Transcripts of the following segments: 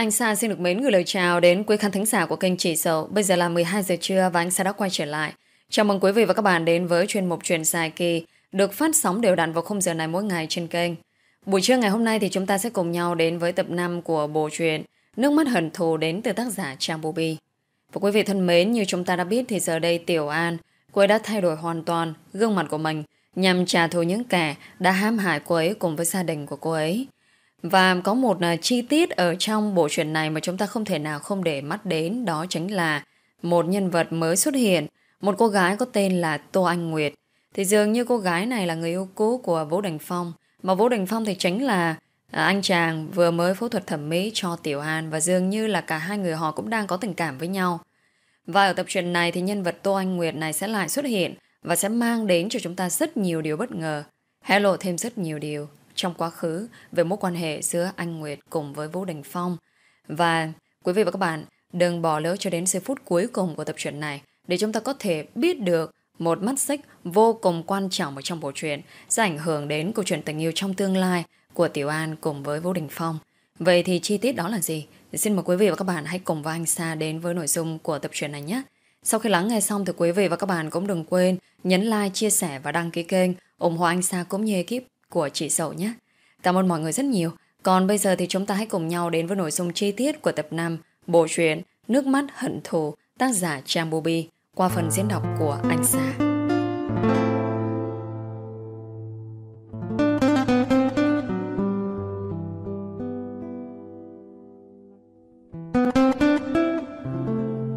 Anh Sa xin được mến gửi lời chào đến quý khán thính giả của kênh Chỉ Sầu. Bây giờ là 12 giờ trưa và anh Sa đã quay trở lại. Chào mừng quý vị và các bạn đến với chuyên mục truyền dài kỳ được phát sóng đều đặn vào khung giờ này mỗi ngày trên kênh. Buổi trưa ngày hôm nay thì chúng ta sẽ cùng nhau đến với tập 5 của bộ truyện Nước mắt hận thù đến từ tác giả Trang Bobby. Và quý vị thân mến, như chúng ta đã biết thì giờ đây Tiểu An, cô ấy đã thay đổi hoàn toàn gương mặt của mình nhằm trả thù những kẻ đã hãm hại cô ấy cùng với gia đình của cô ấy. Và có một à, chi tiết ở trong bộ truyện này mà chúng ta không thể nào không để mắt đến đó chính là một nhân vật mới xuất hiện, một cô gái có tên là Tô Anh Nguyệt. Thì dường như cô gái này là người yêu cũ của Vũ Đình Phong, mà Vũ Đình Phong thì chính là à, anh chàng vừa mới phẫu thuật thẩm mỹ cho Tiểu An và dường như là cả hai người họ cũng đang có tình cảm với nhau. Và ở tập truyện này thì nhân vật Tô Anh Nguyệt này sẽ lại xuất hiện và sẽ mang đến cho chúng ta rất nhiều điều bất ngờ, hé lộ thêm rất nhiều điều trong quá khứ về mối quan hệ giữa anh Nguyệt cùng với Vũ Đình Phong. Và quý vị và các bạn đừng bỏ lỡ cho đến giây phút cuối cùng của tập truyện này để chúng ta có thể biết được một mắt xích vô cùng quan trọng ở trong bộ truyện sẽ ảnh hưởng đến câu chuyện tình yêu trong tương lai của Tiểu An cùng với Vũ Đình Phong. Vậy thì chi tiết đó là gì? Xin mời quý vị và các bạn hãy cùng với anh Sa đến với nội dung của tập truyện này nhé. Sau khi lắng nghe xong thì quý vị và các bạn cũng đừng quên nhấn like, chia sẻ và đăng ký kênh ủng hộ anh Sa cũng như ekip của chị Sậu nhé. Cảm ơn mọi người rất nhiều. Còn bây giờ thì chúng ta hãy cùng nhau đến với nội dung chi tiết của tập 5 bộ truyện Nước mắt hận thù, tác giả Trang Bobby qua phần diễn đọc của anh Sa.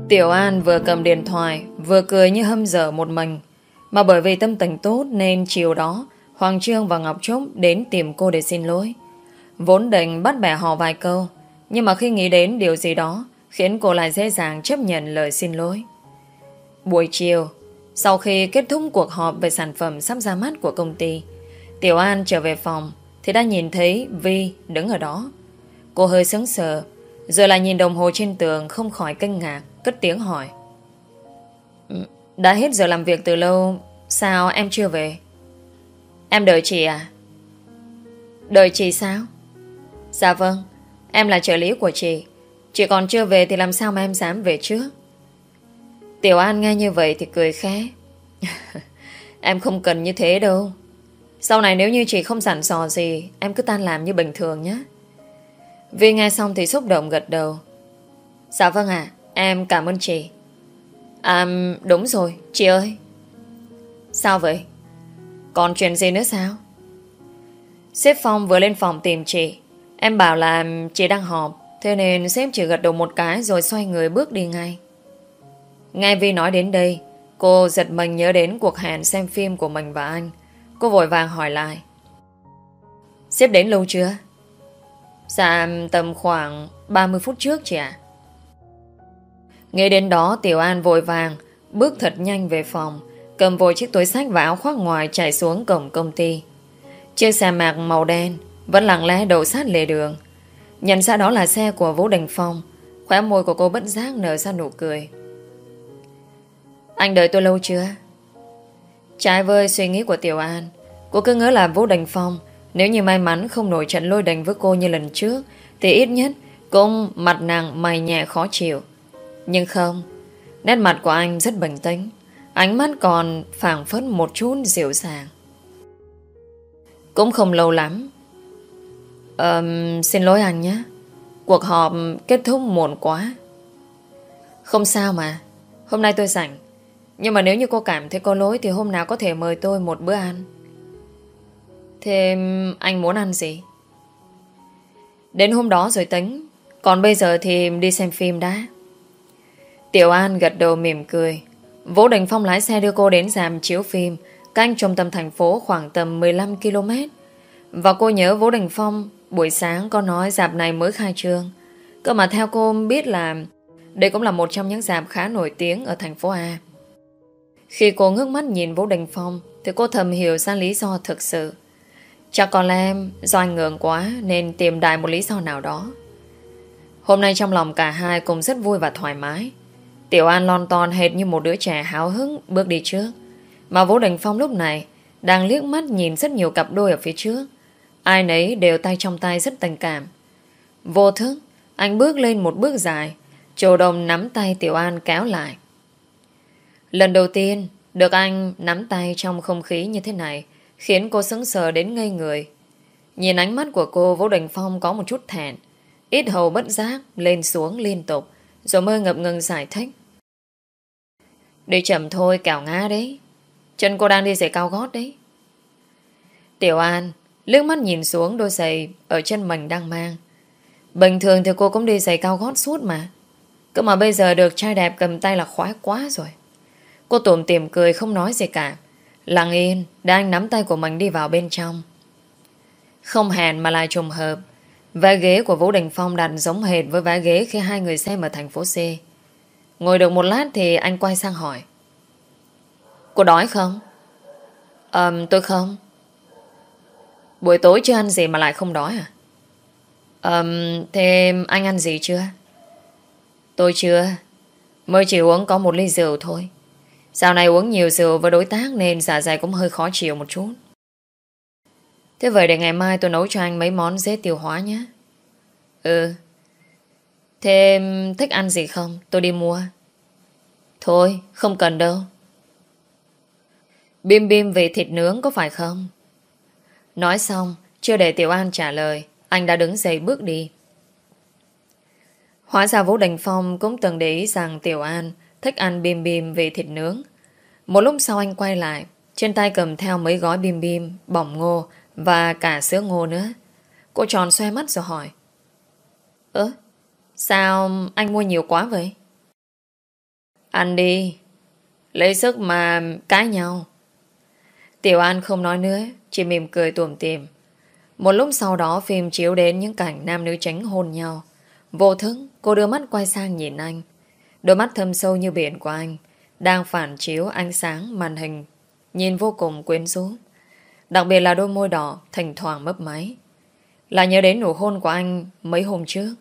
Tiểu An vừa cầm điện thoại, Vừa cười như hâm dở một mình Mà bởi vì tâm tình tốt Nên chiều đó Hoàng Trương và Ngọc Trúc đến tìm cô để xin lỗi. Vốn định bắt bẻ họ vài câu, Nhưng mà khi nghĩ đến điều gì đó, Khiến cô lại dễ dàng chấp nhận lời xin lỗi. Buổi chiều, Sau khi kết thúc cuộc họp Về sản phẩm sắp ra mắt của công ty, Tiểu An trở về phòng Thì đã nhìn thấy Vi đứng ở đó. Cô hơi sững sờ, Rồi lại nhìn đồng hồ trên tường Không khỏi kinh ngạc, Cất tiếng hỏi. Ừ, đã hết giờ làm việc từ lâu, Sao em chưa về? Em đợi chị à? Đợi chị sao? Dạ vâng Em là trợ lý của chị. Chị còn chưa về thì làm sao mà em dám về trước? Tiểu An nghe như vậy thì cười khẽ. Em không cần như thế đâu. Sau này nếu như chị không sẵn sò gì, Em cứ tan làm như bình thường nhé. Vi nghe xong thì xúc động gật đầu. Dạ vâng ạ, Em cảm ơn chị. À đúng rồi, Chị ơi. Sao vậy? Còn chuyện gì nữa sao? Sếp Phong vừa lên phòng tìm chị. Em bảo là chị đang họp, Thế nên sếp chỉ gật đầu một cái Rồi xoay người bước đi ngay. Nghe Vi nói đến đây, Cô giật mình nhớ đến cuộc hẹn xem phim của mình và anh. Cô vội vàng hỏi lại. Sếp đến lâu chưa? Dạ tầm khoảng 30 phút trước chị ạ. Nghe đến đó, Tiểu An vội vàng, Bước thật nhanh về phòng. Cầm vội chiếc túi sách và áo khoác ngoài chạy xuống cổng công ty. Chiếc xe mạc màu đen Vẫn lặng lẽ đậu sát lề đường. Nhận ra đó là xe của Vũ Đình Phong, Khóe môi của cô bất giác nở ra nụ cười. Anh đợi tôi lâu chưa? Trái với suy nghĩ của Tiểu An, Cô cứ ngỡ là Vũ Đình Phong, Nếu như may mắn không nổi trận lôi đình với cô như lần trước, Thì ít nhất Cũng mặt nặng mày nhẹ khó chịu. Nhưng không, Nét mặt của anh rất bình tĩnh. Ánh mắt còn phảng phất một chút dịu dàng. Cũng không lâu lắm. Um, Xin lỗi anh nhé. Cuộc họp kết thúc muộn quá. Không sao mà. Hôm nay tôi rảnh. Nhưng mà nếu như cô cảm thấy có lỗi Thì hôm nào có thể mời tôi một bữa ăn. Thế anh muốn ăn gì? Đến hôm đó rồi tính. Còn bây giờ thì đi xem phim đã. Tiểu An gật đầu mỉm cười. Vũ Đình Phong lái xe đưa cô đến giảm chiếu phim canh trung tâm thành phố khoảng tầm 15 km. Và cô nhớ Vũ Đình Phong, buổi sáng có nói dạp này mới khai trương. Cơ mà theo cô biết là đây cũng là một trong những dạp khá nổi tiếng ở thành phố A. Khi cô ngước mắt nhìn Vũ Đình Phong, thì cô thầm hiểu ra lý do thực sự. Chắc có lẽ do anh ngưỡng quá nên tìm đại một lý do nào đó. Hôm nay trong lòng cả hai cũng rất vui và thoải mái. Tiểu An lon ton hệt như một đứa trẻ háo hứng bước đi trước. Mà Vũ Đình Phong lúc này đang liếc mắt nhìn rất nhiều cặp đôi ở phía trước. Ai nấy đều tay trong tay rất tình cảm. Vô thức, Anh bước lên một bước dài Chủ Đồng nắm tay Tiểu An kéo lại Lần đầu tiên Được anh nắm tay trong không khí như thế này Khiến cô sững sờ đến ngây người Nhìn ánh mắt của cô Vũ Đình Phong có một chút thẹn Ít hầu bất giác Lên xuống liên tục Rồi mơ ngập ngừng giải thích Đi chậm thôi, cào ngã đấy. Chân cô đang đi giày cao gót đấy. Tiểu An liếc mắt nhìn xuống đôi giày Ở chân mình đang mang. Bình thường thì cô cũng đi giày cao gót suốt mà. Cơ mà bây giờ được trai đẹp cầm tay là khoái quá rồi. Cô tủm tìm cười không nói gì cả. Lặng yên Đang nắm tay của mình đi vào bên trong. Không hẹn mà lại trùng hợp. Vá ghế của Vũ Đình Phong đặt giống hệt với vá ghế khi hai người xem ở thành phố C. Ngồi được một lát thì anh quay sang hỏi. Cô đói không? Ờm, tôi không. Buổi tối chưa ăn gì mà lại không đói à? Ờm, thế anh ăn gì chưa? Tôi chưa. Mới chỉ uống có một ly rượu thôi. Dạo này uống nhiều rượu với đối tác nên dạ dày cũng hơi khó chịu một chút. Thế vậy để ngày mai tôi nấu cho anh mấy món dễ tiêu hóa nhé. Ừ. Thế thích ăn gì không? Tôi đi mua. Thôi, không cần đâu. Bim bim về thịt nướng có phải không? Nói xong, chưa để Tiểu An trả lời, anh đã đứng dậy bước đi. Hóa ra Vũ Đình Phong cũng từng để ý rằng Tiểu An thích ăn bim bim về thịt nướng. Một lúc sau anh quay lại, trên tay cầm theo mấy gói bim bim, bỏng ngô và cả sữa ngô nữa. Cô tròn xoe mắt rồi hỏi. Ơ, sao anh mua nhiều quá vậy? Ăn đi, lấy sức mà cãi nhau. Tiểu An không nói nữa, chỉ mỉm cười tuồm tìm. Một lúc sau đó phim chiếu đến những cảnh nam nữ tránh hôn nhau. Vô thức, cô đưa mắt quay sang nhìn anh. Đôi mắt thâm sâu như biển của anh đang phản chiếu ánh sáng màn hình, nhìn vô cùng quyến rũ. Đặc biệt là đôi môi đỏ thỉnh thoảng mấp máy. Là nhớ đến nụ hôn của anh mấy hôm trước.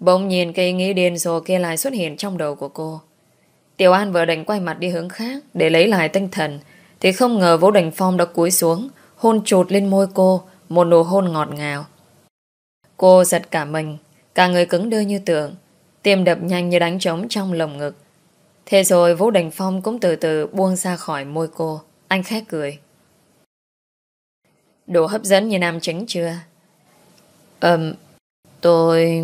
Bỗng nhìn cái nghĩ điên rồ kia lại xuất hiện trong đầu của cô. Tiểu An vừa định quay mặt đi hướng khác để lấy lại tinh thần thì không ngờ Vũ Đình Phong đã cúi xuống hôn chụt lên môi cô một nụ hôn ngọt ngào. Cô giật cả mình cả người cứng đơ như tượng tim đập nhanh như đánh trống trong lồng ngực. Thế rồi Vũ Đình Phong cũng từ từ buông ra khỏi môi cô. Anh khét cười. Đủ hấp dẫn như nam chính chưa? Ừm, tôi...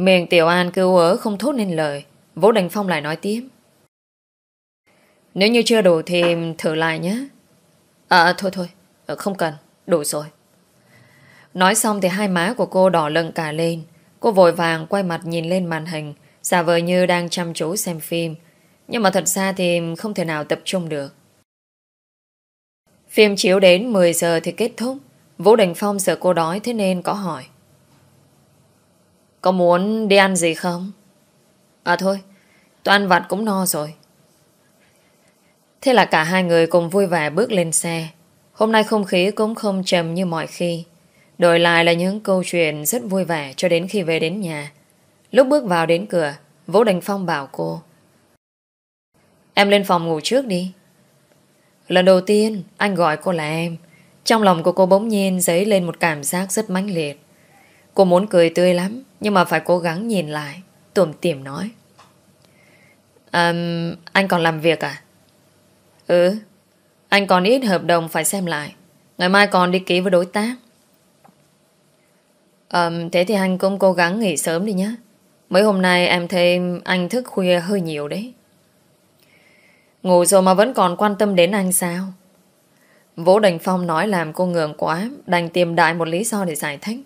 Miệng Tiểu An kêu ớ không thốt nên lời. Vũ Đình Phong lại nói tiếp. Nếu như chưa đủ thì thử lại nhé. À, à thôi thôi, ờ, không cần, đủ rồi. Nói xong thì hai má của cô đỏ lưng cả lên. Cô vội vàng quay mặt nhìn lên màn hình, giả vờ như đang chăm chú xem phim. Nhưng mà thật ra thì không thể nào tập trung được. Phim chiếu đến 10 giờ thì kết thúc. Vũ Đình Phong sợ cô đói thế nên có hỏi. Có muốn đi ăn gì không? À thôi, tôi ăn vặt cũng no rồi. Thế là cả hai người cùng vui vẻ bước lên xe. Hôm nay không khí cũng không trầm như mọi khi. Đổi lại là những câu chuyện rất vui vẻ cho đến khi về đến nhà. Lúc bước vào đến cửa, Vũ Đình Phong bảo cô. Em lên phòng ngủ trước đi. Lần đầu tiên anh gọi cô là em Trong lòng của cô bỗng nhiên dấy lên một cảm giác rất mãnh liệt Cô muốn cười tươi lắm nhưng mà phải cố gắng nhìn lại Tùm tìm nói um, Anh còn làm việc à? Ừ Anh còn ít hợp đồng phải xem lại Ngày mai còn đi ký với đối tác um, Thế thì anh cũng cố gắng nghỉ sớm đi nhé Mấy hôm nay em thấy anh thức khuya hơi nhiều đấy Ngủ rồi mà vẫn còn quan tâm đến anh sao? Vũ Đình Phong nói làm cô ngượng quá, đành tìm đại một lý do để giải thích.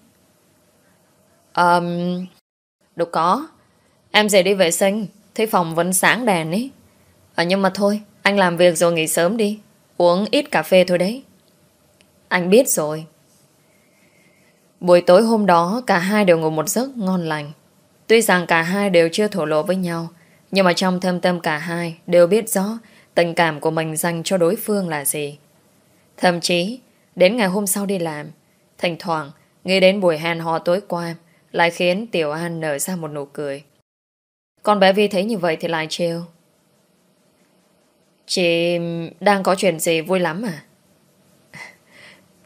Um, đâu có. Em dậy đi vệ sinh, thấy phòng vẫn sáng đèn ấy. À, nhưng mà thôi, anh làm việc rồi nghỉ sớm đi. Uống ít cà phê thôi đấy. Anh biết rồi. Buổi tối hôm đó, cả hai đều ngủ một giấc ngon lành. Tuy rằng cả hai đều chưa thổ lộ với nhau, nhưng mà trong thâm tâm cả hai đều biết rõ tình cảm của mình dành cho đối phương là gì. Thậm chí, đến ngày hôm sau đi làm, thỉnh thoảng nghĩ đến buổi hẹn hò tối qua lại khiến Tiểu An nở ra một nụ cười. Còn bé Vi thấy như vậy thì lại trêu. Chị đang có chuyện gì vui lắm à?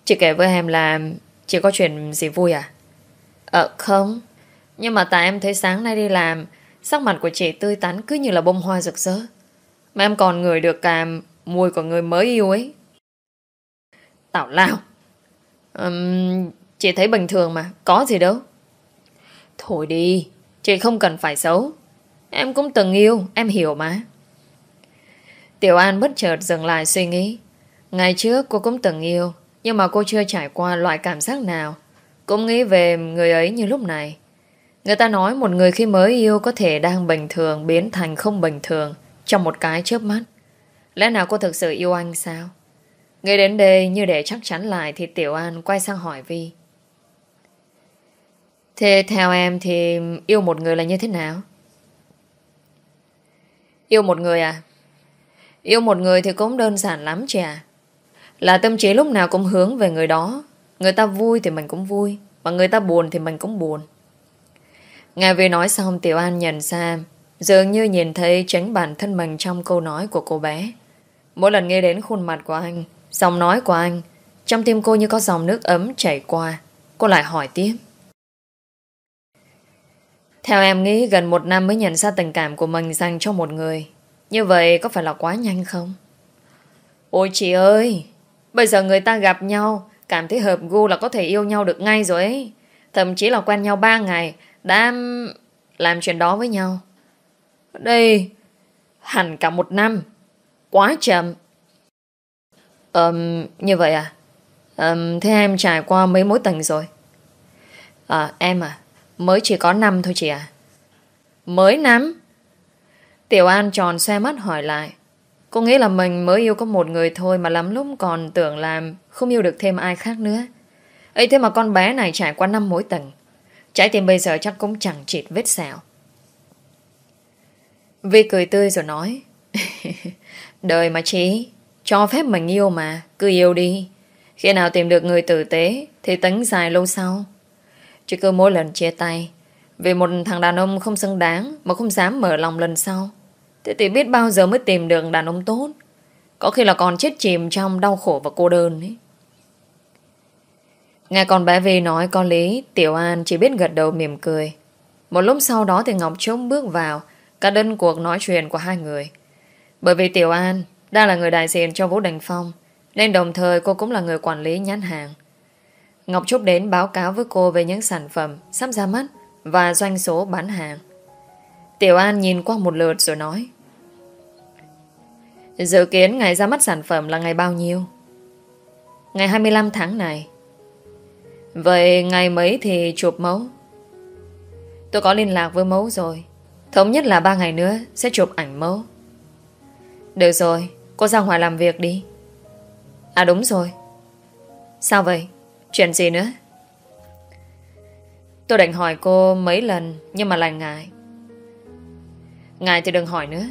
Chị kể với em là chị có chuyện gì vui à? Ờ không, Nhưng mà tại em thấy sáng nay đi làm Sắc mặt của chị tươi tắn cứ như là bông hoa rực rỡ Mà em còn ngửi được cả mùi của người mới yêu ấy Tảo lao um, Chị thấy bình thường mà Có gì đâu Thôi đi Chị không cần phải xấu. Em cũng từng yêu, Em hiểu mà. Tiểu An bất chợt dừng lại suy nghĩ. Ngày trước cô cũng từng yêu, Nhưng mà cô chưa trải qua loại cảm giác nào. Cũng nghĩ về người ấy như lúc này. Người ta nói một người khi mới yêu Có thể đang bình thường biến thành không bình thường Trong một cái chớp mắt. Lẽ nào cô thực sự yêu anh sao? Người đến đây, như để chắc chắn lại Thì Tiểu An quay sang hỏi Vi. Thế theo em thì yêu một người là như thế nào? Yêu một người à? Yêu một người thì cũng đơn giản lắm chị à. Là tâm trí lúc nào cũng hướng về người đó. Người ta vui thì mình cũng vui. Mà người ta buồn thì mình cũng buồn. Nghe vì nói xong, Tiểu An nhận ra, Dường như nhìn thấy tránh bản thân mình Trong câu nói của cô bé Mỗi lần nghe đến khuôn mặt của anh, Giọng nói của anh, Trong tim cô như có dòng nước ấm chảy qua Cô lại hỏi tiếp theo em nghĩ gần một năm mới nhận ra tình cảm của mình dành cho một người. Như vậy có phải là quá nhanh không? Ôi chị ơi Bây giờ người ta gặp nhau Cảm thấy hợp gu là có thể yêu nhau được ngay rồi ấy. Thậm chí là quen nhau 3 ngày Đã làm chuyện đó với nhau. Đây Hẳn cả một năm. Quá chậm. Um, Như vậy à? Um, Thế em trải qua mấy mối tình rồi? À em à? Mới chỉ có năm thôi chị à Mới năm? Tiểu An tròn xe mắt hỏi lại. Cô nghĩ là mình mới yêu có một người thôi Mà lắm lúc còn tưởng làm Không yêu được thêm ai khác nữa. Ấy thế mà con bé này trải qua năm mối tầng, Trái tim bây giờ chắc cũng chẳng chịt vết sẹo. Vi cười tươi rồi nói Đời mà chị Cho phép mình yêu mà Cứ yêu đi. Khi nào tìm được người tử tế Thì tính dài lâu sau. Chứ cứ mỗi lần chia tay, Vì một thằng đàn ông không xứng đáng Mà không dám mở lòng lần sau, Thế thì biết bao giờ mới tìm được đàn ông tốt. Có khi là còn chết chìm Trong đau khổ và cô đơn ấy. Nghe con bé Vi nói có lý, Tiểu An chỉ biết gật đầu mỉm cười. Một lúc sau đó thì Ngọc Trúc bước vào, Cả đơn cuộc nói chuyện của hai người. Bởi vì Tiểu An Đang là người đại diện cho Vũ Đành Phong, Nên đồng thời cô cũng là người quản lý nhãn hàng. Ngọc Trúc đến báo cáo với cô Về những sản phẩm sắp ra mắt Và doanh số bán hàng Tiểu An nhìn qua một lượt rồi nói Dự kiến ngày ra mắt sản phẩm là ngày bao nhiêu? Ngày 25 tháng này Vậy ngày mấy thì chụp mẫu? Tôi có liên lạc với mẫu rồi Thống nhất là ba ngày nữa Sẽ chụp ảnh mẫu Được rồi, cô ra ngoài làm việc đi À đúng rồi Sao vậy? Chuyện gì nữa? Tôi định hỏi cô mấy lần, Nhưng mà lại ngại. Ngại thì đừng hỏi nữa.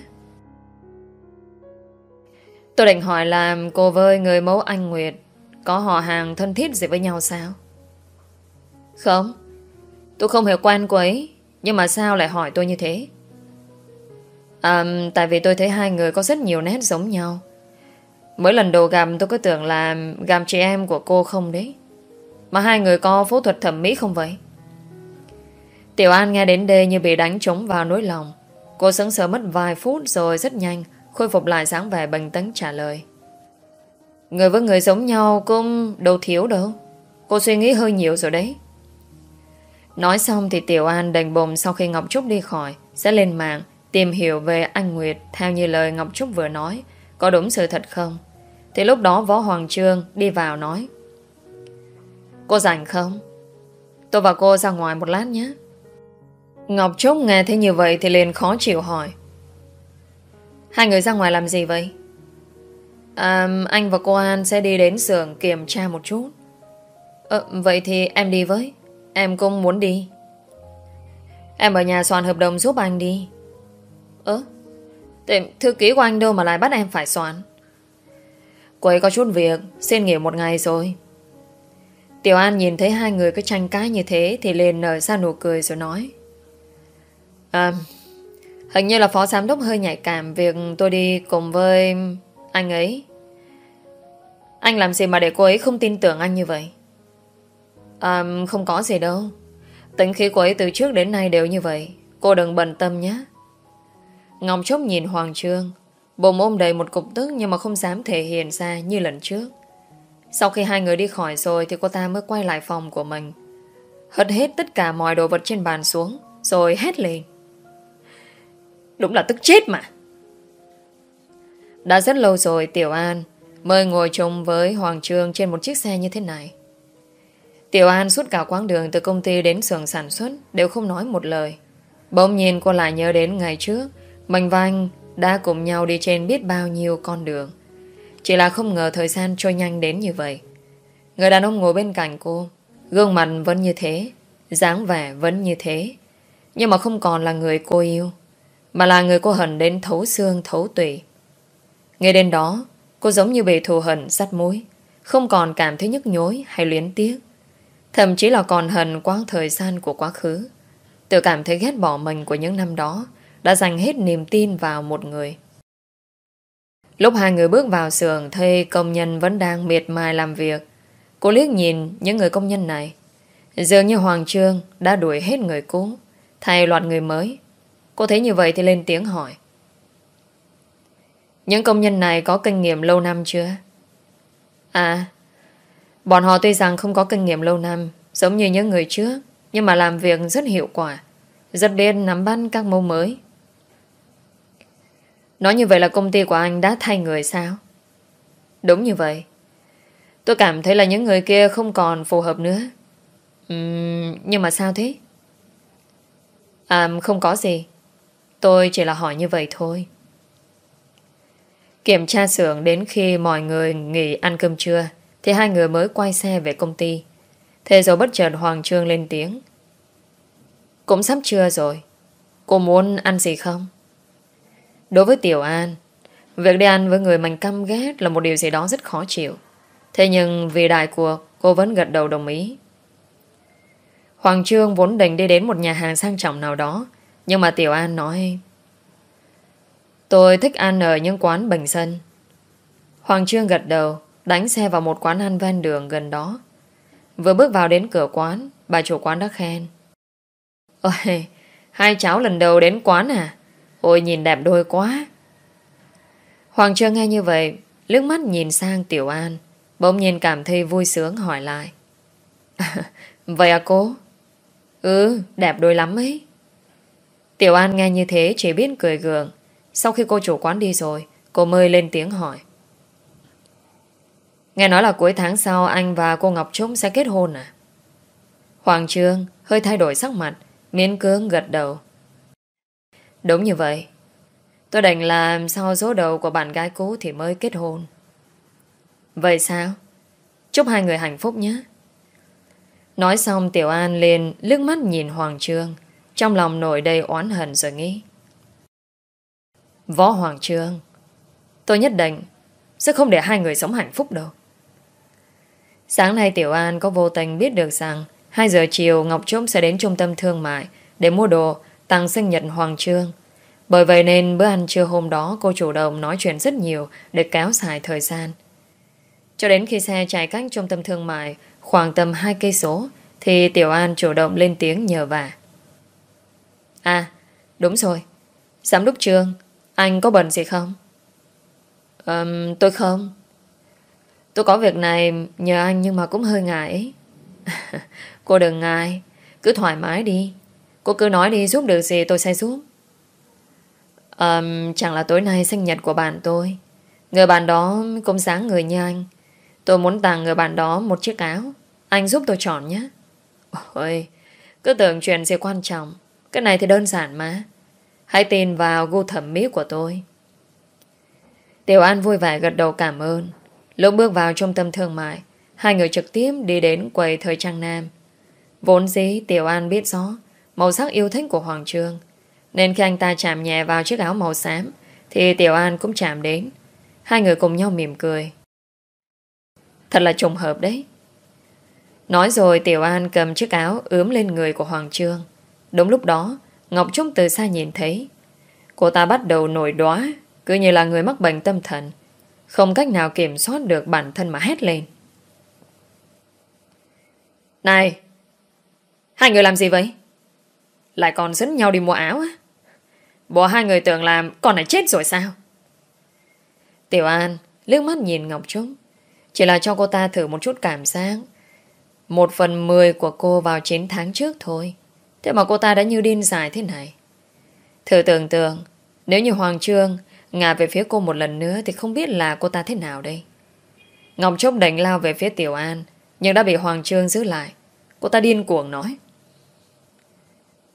Tôi định hỏi là cô với người mẫu anh Nguyệt Có họ hàng thân thiết gì với nhau sao? Không. Tôi không hề quen cô ấy, Nhưng mà sao lại hỏi tôi như thế? À tại vì tôi thấy hai người có rất nhiều nét giống nhau. Mỗi lần đầu gặp tôi cứ tưởng là Gặp chị em của cô không đấy. Mà hai người có phẫu thuật thẩm mỹ không vậy? Tiểu An nghe đến đây như bị đánh trống vào nỗi lòng. Cô sững sờ mất vài phút rồi rất nhanh, Khôi phục lại dáng vẻ bình tĩnh trả lời. Người với người giống nhau cũng đâu thiếu đâu. Cô suy nghĩ hơi nhiều rồi đấy. Nói xong thì Tiểu An đành bồm sau khi Ngọc Trúc đi khỏi, sẽ lên mạng tìm hiểu về anh Nguyệt theo như lời Ngọc Trúc vừa nói, có đúng sự thật không. Thì lúc đó Võ Hoàng Trương đi vào nói Cô rảnh không? Tôi và cô ra ngoài một lát nhé. Ngọc Trúc nghe thấy như vậy thì liền khó chịu hỏi Hai người ra ngoài làm gì vậy? À, anh và cô An sẽ đi đến xưởng kiểm tra một chút. Ờ, vậy thì em đi với. Em cũng muốn đi Em ở nhà soạn hợp đồng giúp anh đi Ơ Thì thư ký của anh đâu mà lại bắt em phải soạn Cô ấy có chút việc Xin nghỉ một ngày rồi Tiểu An nhìn thấy hai người cứ tranh cãi như thế Thì liền nở ra nụ cười rồi nói. À Hình như là phó giám đốc hơi nhạy cảm Việc tôi đi cùng với anh ấy. Anh làm gì mà để cô ấy không tin tưởng anh như vậy? À, Không có gì đâu. Tính khí của ấy từ trước đến nay đều như vậy. Cô đừng bận tâm nhé. Ngọc Trúc nhìn Hoàng Trương. Bồm ôm đầy một cục tức Nhưng mà không dám thể hiện ra như lần trước. Sau khi hai người đi khỏi rồi Thì cô ta mới quay lại phòng của mình. Hất hết tất cả mọi đồ vật trên bàn xuống, Rồi hét lên. Đúng là tức chết mà. Đã rất lâu rồi, Tiểu An, Mời ngồi chung với Hoàng Trương Trên một chiếc xe như thế này. Tiểu An suốt cả quãng đường Từ công ty đến xưởng sản xuất Đều không nói một lời. Bỗng nhiên cô lại nhớ đến ngày trước Mình và anh đã cùng nhau đi trên biết bao nhiêu con đường. Chỉ là không ngờ thời gian trôi nhanh đến như vậy. Người đàn ông ngồi bên cạnh cô, Gương mặt vẫn như thế, dáng vẻ vẫn như thế. Nhưng mà không còn là người cô yêu, Mà là người cô hận đến thấu xương, thấu tủy. Nghe đến đó, Cô giống như bị thù hận, sắt mũi, Không còn cảm thấy nhức nhối hay luyến tiếc. Thậm chí là còn hận quãng thời gian của quá khứ. Tự cảm thấy ghét bỏ mình của những năm đó, Đã dành hết niềm tin vào một người. Lúc hai người bước vào xưởng, Thấy công nhân vẫn đang miệt mài làm việc. Cô liếc nhìn những người công nhân này. Dường như Hoàng Trương đã đuổi hết người cũ Thay loạt người mới. Cô thấy như vậy thì lên tiếng hỏi. Những công nhân này có kinh nghiệm lâu năm chưa? À Bọn họ tuy rằng không có kinh nghiệm lâu năm, Giống như những người trước, Nhưng mà làm việc rất hiệu quả, Rất biết nắm bắt các mô mới. Nói như vậy là công ty của anh đã thay người sao? Đúng như vậy. Tôi cảm thấy là những người kia không còn phù hợp nữa. Uhm, Nhưng mà sao thế? À không có gì. Tôi chỉ là hỏi như vậy thôi. Kiểm tra xưởng đến khi mọi người nghỉ ăn cơm trưa Thì hai người mới quay xe về công ty. Thế rồi bất chợt Hoàng Trương lên tiếng. Cũng sắp trưa rồi. Cô muốn ăn gì không? Đối với Tiểu An, Việc đi ăn với người mình căm ghét Là một điều gì đó rất khó chịu. Thế nhưng vì đại cuộc, Cô vẫn gật đầu đồng ý. Hoàng Trương vốn định đi đến một nhà hàng sang trọng nào đó, Nhưng mà Tiểu An nói, Tôi thích ăn ở những quán bình sân Hoàng Trương gật đầu, Đánh xe vào một quán ăn ven đường gần đó. Vừa bước vào đến cửa quán, Bà chủ quán đã khen, Ôi, Hai cháu lần đầu đến quán à? Ôi, nhìn đẹp đôi quá. Hoàng Trương nghe như vậy, Lướt mắt nhìn sang Tiểu An, Bỗng nhiên cảm thấy vui sướng hỏi lại. Vậy à cô? Ừ đẹp đôi lắm ấy. Tiểu An nghe như thế chỉ biết cười gượng. Sau khi cô chủ quán đi rồi, Cô mới lên tiếng hỏi. Nghe nói là cuối tháng sau Anh và cô Ngọc Trúc sẽ kết hôn à? Hoàng Trương Hơi thay đổi sắc mặt, Miễn cưỡng gật đầu. Đúng như vậy. Tôi định làm sau số đầu của bạn gái cũ Thì mới kết hôn. Vậy sao? Chúc hai người hạnh phúc nhé. Nói xong, Tiểu An liền lướt mắt nhìn Hoàng Trương. Trong lòng nổi đầy oán hận rồi nghĩ. Võ Hoàng Trương, Tôi nhất định Sẽ không để hai người sống hạnh phúc đâu. Sáng nay Tiểu An có vô tình biết được rằng 2 giờ chiều Ngọc Trúc sẽ đến trung tâm thương mại để mua đồ tăng sinh nhật Hoàng Trương. Bởi vậy nên bữa ăn trưa hôm đó cô chủ động nói chuyện rất nhiều để kéo dài thời gian. Cho đến khi xe chạy cách trung tâm thương mại khoảng tầm 2 cây số thì Tiểu An chủ động lên tiếng nhờ vả. À, đúng rồi. Giám đốc Trương, anh có bận gì không? Um, tôi không. Tôi có việc này nhờ anh nhưng mà cũng hơi ngại cô đừng ngại, cứ thoải mái đi. Cô cứ nói đi giúp được gì tôi sẽ giúp. Um, chẳng là tối nay sinh nhật của bạn tôi. Người bạn đó cũng sáng người như anh. Tôi muốn tặng người bạn đó một chiếc áo. Anh giúp tôi chọn nhé. Ôi, cứ tưởng chuyện gì quan trọng. Cái này thì đơn giản mà. Hãy tin vào gu thẩm mỹ của tôi. Tiểu An vui vẻ gật đầu cảm ơn. Lúc bước vào trung tâm thương mại, hai người trực tiếp đi đến quầy thời trang nam. Vốn dĩ Tiểu An biết rõ màu sắc yêu thích của Hoàng Trương. Nên khi anh ta chạm nhẹ vào chiếc áo màu xám, thì Tiểu An cũng chạm đến. Hai người cùng nhau mỉm cười. Thật là trùng hợp đấy. Nói rồi Tiểu An cầm chiếc áo ướm lên người của Hoàng Trương. Đúng lúc đó, Ngọc Trúc từ xa nhìn thấy. Cô ta bắt đầu nổi đóa, cứ như là người mắc bệnh tâm thần. Không cách nào kiểm soát được bản thân mà hét lên. Này! Hai người làm gì vậy? Lại còn dẫn nhau đi mua áo á? Bộ hai người tưởng làm con này chết rồi sao? Tiểu An liếc mắt nhìn Ngọc Trúc. Chỉ là cho cô ta thử một chút cảm giác. Một phần mười của cô vào 9 tháng trước thôi. Thế mà cô ta đã như điên dài thế này. Thử tưởng tượng, nếu như Hoàng Trương ngả về phía cô một lần nữa thì không biết là cô ta thế nào đây. Ngọc Trúc đánh lao về phía Tiểu An, nhưng đã bị Hoàng Trương giữ lại. Cô ta điên cuồng nói.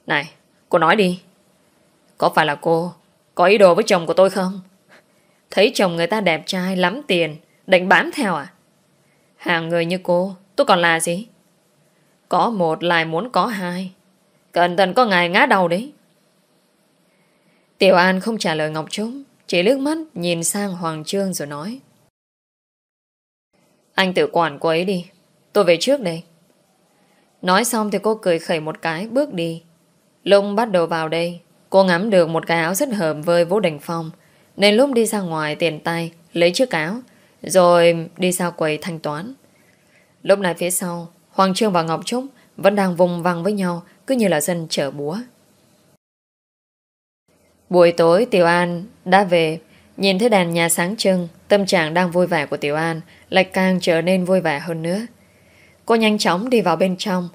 Này, cô nói đi. Có phải là cô có ý đồ với chồng của tôi không? Thấy chồng người ta đẹp trai, lắm tiền, định bám theo à? Hàng người như cô, tôi còn là gì? Có một lại muốn có hai. Cẩn thận có ngày ngã đầu đấy. Tiểu An không trả lời Ngọc Trúc, chỉ lướt mắt nhìn sang Hoàng Trương rồi nói. Anh tự quản cô ấy đi, tôi về trước đây. Nói xong thì cô cười khẩy một cái, bước đi. Lúc bắt đầu vào đây, cô ngắm được một cái áo rất hợp với Vũ Đình Phong, nên lúc đi ra ngoài tiền tay, lấy chiếc áo, rồi đi ra quầy thanh toán. Lúc này phía sau, Hoàng Trương và Ngọc Trúc vẫn đang vùng văng với nhau, cứ như là dân chở búa. Buổi tối Tiểu An đã về, nhìn thấy đàn nhà sáng trưng, tâm trạng đang vui vẻ của Tiểu An lại càng trở nên vui vẻ hơn nữa. Cô nhanh chóng đi vào bên trong.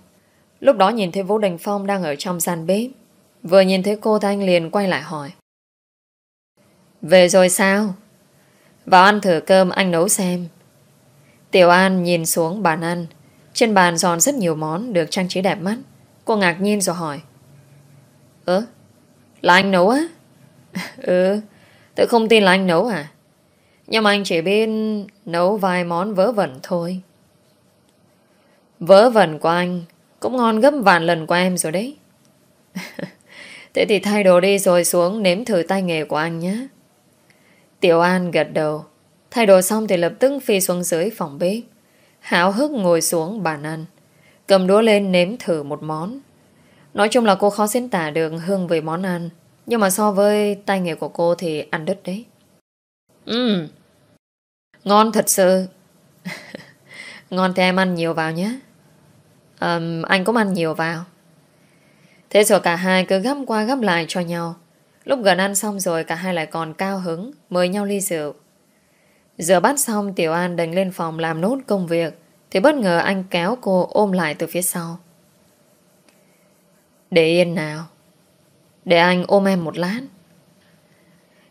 Lúc đó nhìn thấy Vũ Đình Phong đang ở trong gian bếp. Vừa nhìn thấy cô thanh liền quay lại hỏi. Về rồi sao? Vào ăn thử cơm anh nấu xem. Tiểu An nhìn xuống bàn ăn. Trên bàn giòn rất nhiều món được trang trí đẹp mắt. Cô ngạc nhiên rồi hỏi. Ơ? Là anh nấu á? ừ, tự không tin là anh nấu à? Nhưng mà anh chỉ biết nấu vài món vớ vẩn thôi. Vớ vẩn của anh cũng ngon gấp vạn lần của em rồi đấy. Thế thì thay đồ đi rồi xuống nếm thử tay nghề của anh nhé. Tiểu An gật đầu. Thay đồ xong thì lập tức phi xuống dưới phòng bếp. Hảo hức ngồi xuống bàn ăn. Cầm đũa lên nếm thử một món. Nói chung là cô khó diễn tả được hương về món ăn. Nhưng mà so với tay nghề của cô thì ăn đứt đấy. Ừm. Ngon thật sự. Ngon thì em ăn nhiều vào nhé. Um, anh cũng ăn nhiều vào. Thế rồi cả hai cứ gấp qua gấp lại cho nhau. Lúc gần ăn xong rồi cả hai lại còn cao hứng, mời nhau ly rượu. Giờ bắt xong Tiểu An đành lên phòng làm nốt công việc, thì bất ngờ anh kéo cô ôm lại từ phía sau. Để yên nào. Để anh ôm em một lát.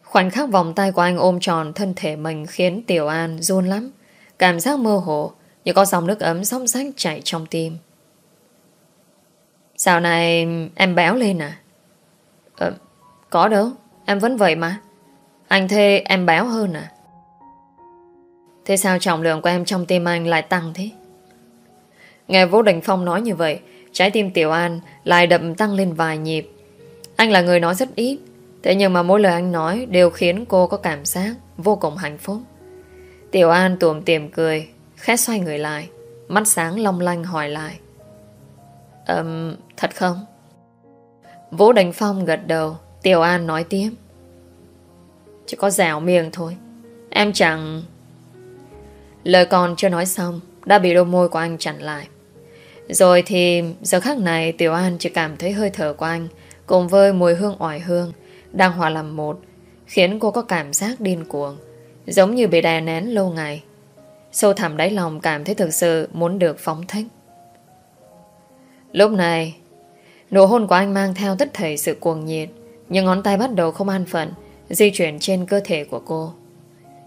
Khoảnh khắc vòng tay của anh ôm tròn thân thể mình khiến Tiểu An run lắm. Cảm giác mơ hồ như có dòng nước ấm sóng sách chảy trong tim. Dạo này em béo lên à? Ờ, có đâu, em vẫn vậy mà. Anh thê em béo hơn à? Thế sao trọng lượng của em trong tim anh lại tăng thế? Nghe Vũ Đình Phong nói như vậy, trái tim Tiểu An lại đậm tăng lên vài nhịp. Anh là người nói rất ít, thế nhưng mà mỗi lời anh nói đều khiến cô có cảm giác vô cùng hạnh phúc. Tiểu An tuồm tiềm cười, khẽ xoay người lại, mắt sáng long lanh hỏi lại um, thật không? Vũ Đình Phong gật đầu, Tiểu An nói tiếp. Chỉ có rào miệng thôi. Em chẳng... Lời còn chưa nói xong, đã bị đôi môi của anh chặn lại. Rồi thì giờ khắc này Tiểu An chỉ cảm thấy hơi thở của anh cùng với mùi hương oải hương đang hòa làm một khiến cô có cảm giác điên cuồng giống như bị đè nén lâu ngày. Sâu thẳm đáy lòng cảm thấy thực sự muốn được phóng thích. Lúc này, nụ hôn của anh mang theo tất thảy sự cuồng nhiệt nhưng ngón tay bắt đầu không an phận di chuyển trên cơ thể của cô.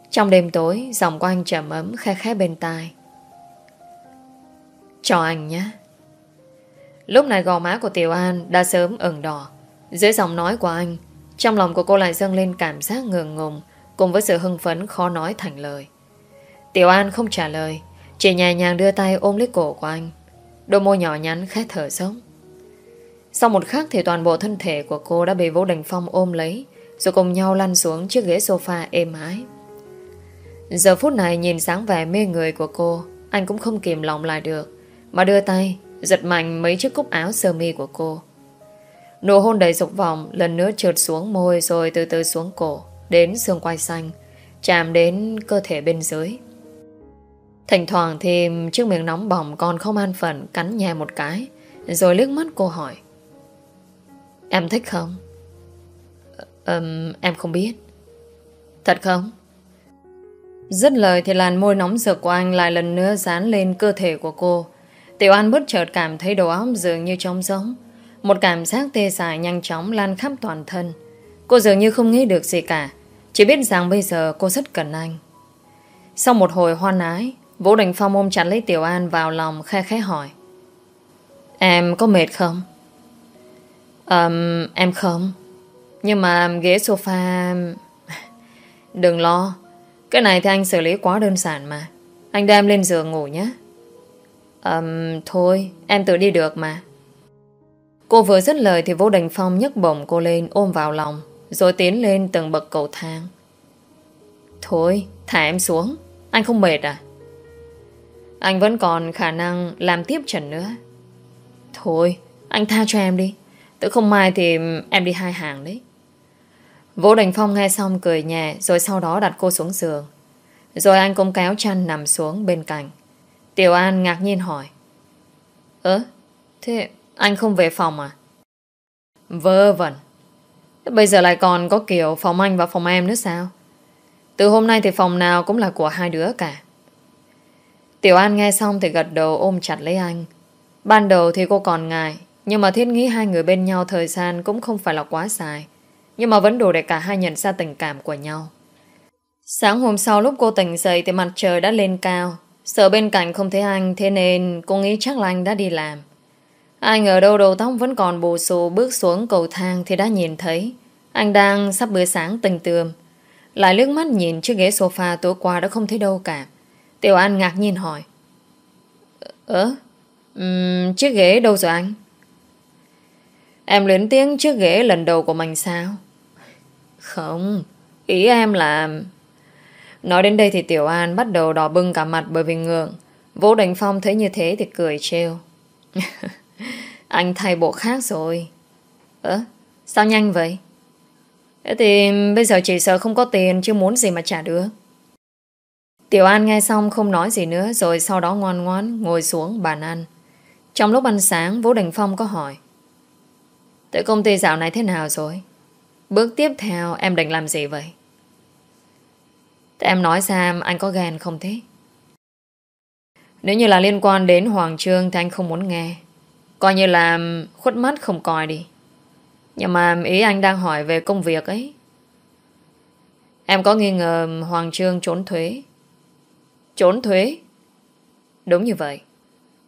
Trong đêm tối, giọng của anh trầm ấm khe khẽ bên tai. Cho anh nhé. Lúc này gò má của Tiểu An đã sớm ửng đỏ. Dưới giọng nói của anh, trong lòng của cô lại dâng lên cảm giác ngượng ngùng cùng với sự hưng phấn khó nói thành lời. Tiểu An không trả lời, chỉ nhẹ nhàng đưa tay ôm lấy cổ của anh. Đôi môi nhỏ nhắn khẽ thở giống. Sau một khắc thì toàn bộ thân thể của cô đã bị Vũ Đình Phong ôm lấy, rồi cùng nhau lăn xuống chiếc ghế sofa êm ái. Giờ phút này nhìn sáng vẻ mê người của cô, anh cũng không kìm lòng lại được, mà đưa tay giật mạnh mấy chiếc cúc áo sơ mi của cô. Nụ hôn đầy dục vọng lần nữa trượt xuống môi rồi từ từ xuống cổ, đến xương quai xanh, chạm đến cơ thể bên dưới. Thỉnh thoảng thì chiếc miệng nóng bỏng còn không an phận cắn nhẹ một cái Rồi liếc mắt cô hỏi Em thích không? Um, em không biết Thật không? Dứt lời thì làn môi nóng rực của anh lại lần nữa dán lên cơ thể của cô. Tiểu An bất chợt cảm thấy đầu óc dường như trống rỗng Một cảm giác tê dại nhanh chóng lan khắp toàn thân. Cô dường như không nghĩ được gì cả. Chỉ biết rằng bây giờ cô rất cần anh. Sau một hồi hoan ái, Vũ Đình Phong ôm chặt lấy Tiểu An vào lòng khe khẽ hỏi. Em có mệt không? Um, em không. Nhưng mà ghế sofa... Đừng lo. Cái này thì anh xử lý quá đơn giản mà. Anh đem lên giường ngủ nhé. Um, thôi, em tự đi được mà. Cô vừa dứt lời thì Vũ Đình Phong nhấc bổng cô lên ôm vào lòng rồi tiến lên từng bậc cầu thang. Thôi, thả em xuống. Anh không mệt à? Anh vẫn còn khả năng làm tiếp trận nữa. Thôi, anh tha cho em đi. Tự không mai thì em đi hai hàng đấy. Vũ Đình Phong nghe xong cười nhẹ rồi sau đó đặt cô xuống giường. Rồi anh cũng kéo chăn nằm xuống bên cạnh. Tiểu An ngạc nhiên hỏi. Ơ, thế anh không về phòng à? Vơ vẩn. Bây giờ lại còn có kiểu phòng anh và phòng em nữa sao? Từ hôm nay thì phòng nào cũng là của hai đứa cả. Tiểu An nghe xong thì gật đầu ôm chặt lấy anh. Ban đầu thì cô còn ngại, nhưng mà thiết nghĩ hai người bên nhau thời gian cũng không phải là quá dài. Nhưng mà vẫn đủ để cả hai nhận ra tình cảm của nhau. Sáng hôm sau lúc cô tỉnh dậy thì mặt trời đã lên cao. Sợ bên cạnh không thấy anh thế nên cô nghĩ chắc là anh đã đi làm. Anh ở đâu đầu tóc vẫn còn bù xù bước xuống cầu thang thì đã nhìn thấy. Anh đang sắp bữa sáng tình tươm. Lại lướt mắt nhìn chiếc ghế sofa tối qua đã không thấy đâu cả. Tiểu An ngạc nhiên hỏi. Ờ, Ơ? Um, chiếc ghế đâu rồi anh? Em luyến tiếng chiếc ghế lần đầu của mình sao? Không, ý em là... Nói đến đây thì Tiểu An bắt đầu đỏ bưng cả mặt bởi vì ngượng. Vũ Đình Phong thấy như thế thì cười trêu. anh thay bộ khác rồi. Ơ, sao nhanh vậy? Thế thì bây giờ chỉ sợ không có tiền chứ muốn gì mà trả được. Tiểu An nghe xong không nói gì nữa, rồi sau đó ngoan ngoan ngồi xuống bàn ăn. Trong lúc ăn sáng, Vũ Đình Phong có hỏi, Tới công ty dạo này thế nào rồi? Bước tiếp theo em định làm gì vậy? Thế em nói Sam anh có ghen không thế? Nếu như là liên quan đến Hoàng Trương thì anh không muốn nghe. Coi như là khuất mắt không coi đi. Nhưng mà ý anh đang hỏi về công việc ấy. Em có nghi ngờ Hoàng Trương trốn thuế. Trốn thuế? Đúng như vậy.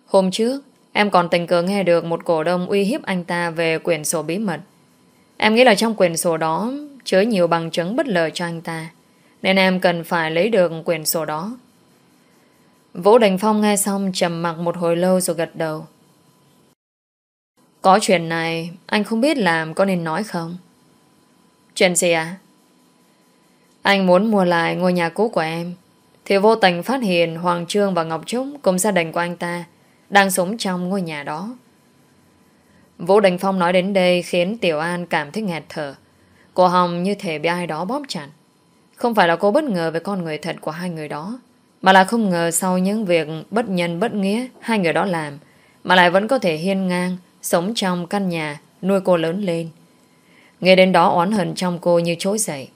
Hôm trước, em còn tình cờ nghe được một cổ đông uy hiếp anh ta về quyển sổ bí mật. Em nghĩ là trong quyển sổ đó chứa nhiều bằng chứng bất lợi cho anh ta. Nên em cần phải lấy được quyển sổ đó. Vũ Đình Phong nghe xong trầm mặc một hồi lâu rồi gật đầu. Có chuyện này anh không biết làm có nên nói không? Chuyện gì à? Anh muốn mua lại ngôi nhà cũ của em thì vô tình phát hiện Hoàng Trương và Ngọc Trúc cùng gia đình của anh ta đang sống trong ngôi nhà đó. Vũ Đình Phong nói đến đây khiến Tiểu An cảm thấy nghẹt thở. Cô Hồng như thể bị ai đó bóp chặt. Không phải là cô bất ngờ về con người thật của hai người đó, mà là không ngờ sau những việc bất nhân bất nghĩa hai người đó làm, mà lại vẫn có thể hiên ngang, sống trong căn nhà, nuôi cô lớn lên. Nghe đến đó oán hận trong cô như trỗi dậy.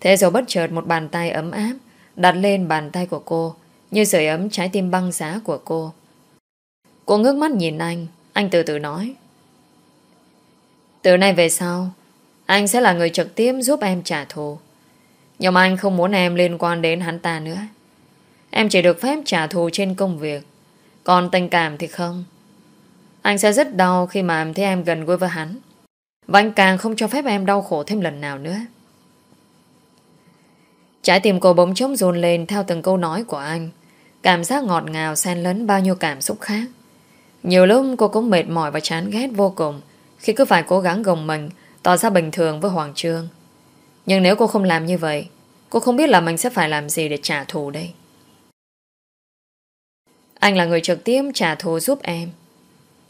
Thế rồi bất chợt một bàn tay ấm áp đặt lên bàn tay của cô, như sưởi ấm trái tim băng giá của cô. Cô ngước mắt nhìn anh, anh từ từ nói. Từ nay về sau, anh sẽ là người trực tiếp giúp em trả thù. Nhưng mà anh không muốn em liên quan đến hắn ta nữa. Em chỉ được phép trả thù trên công việc. Còn tình cảm thì không. Anh sẽ rất đau khi mà em thấy em gần gũi với hắn. Và anh càng không cho phép em đau khổ thêm lần nào nữa. Trái tim cô bỗng trống run lên theo từng câu nói của anh. Cảm giác ngọt ngào xen lẫn bao nhiêu cảm xúc khác. Nhiều lúc cô cũng mệt mỏi và chán ghét vô cùng khi cứ phải cố gắng gồng mình tỏ ra bình thường với Hoàng Trương. Nhưng nếu cô không làm như vậy, cô không biết là mình sẽ phải làm gì để trả thù đây. Anh là người trực tiếp trả thù giúp em.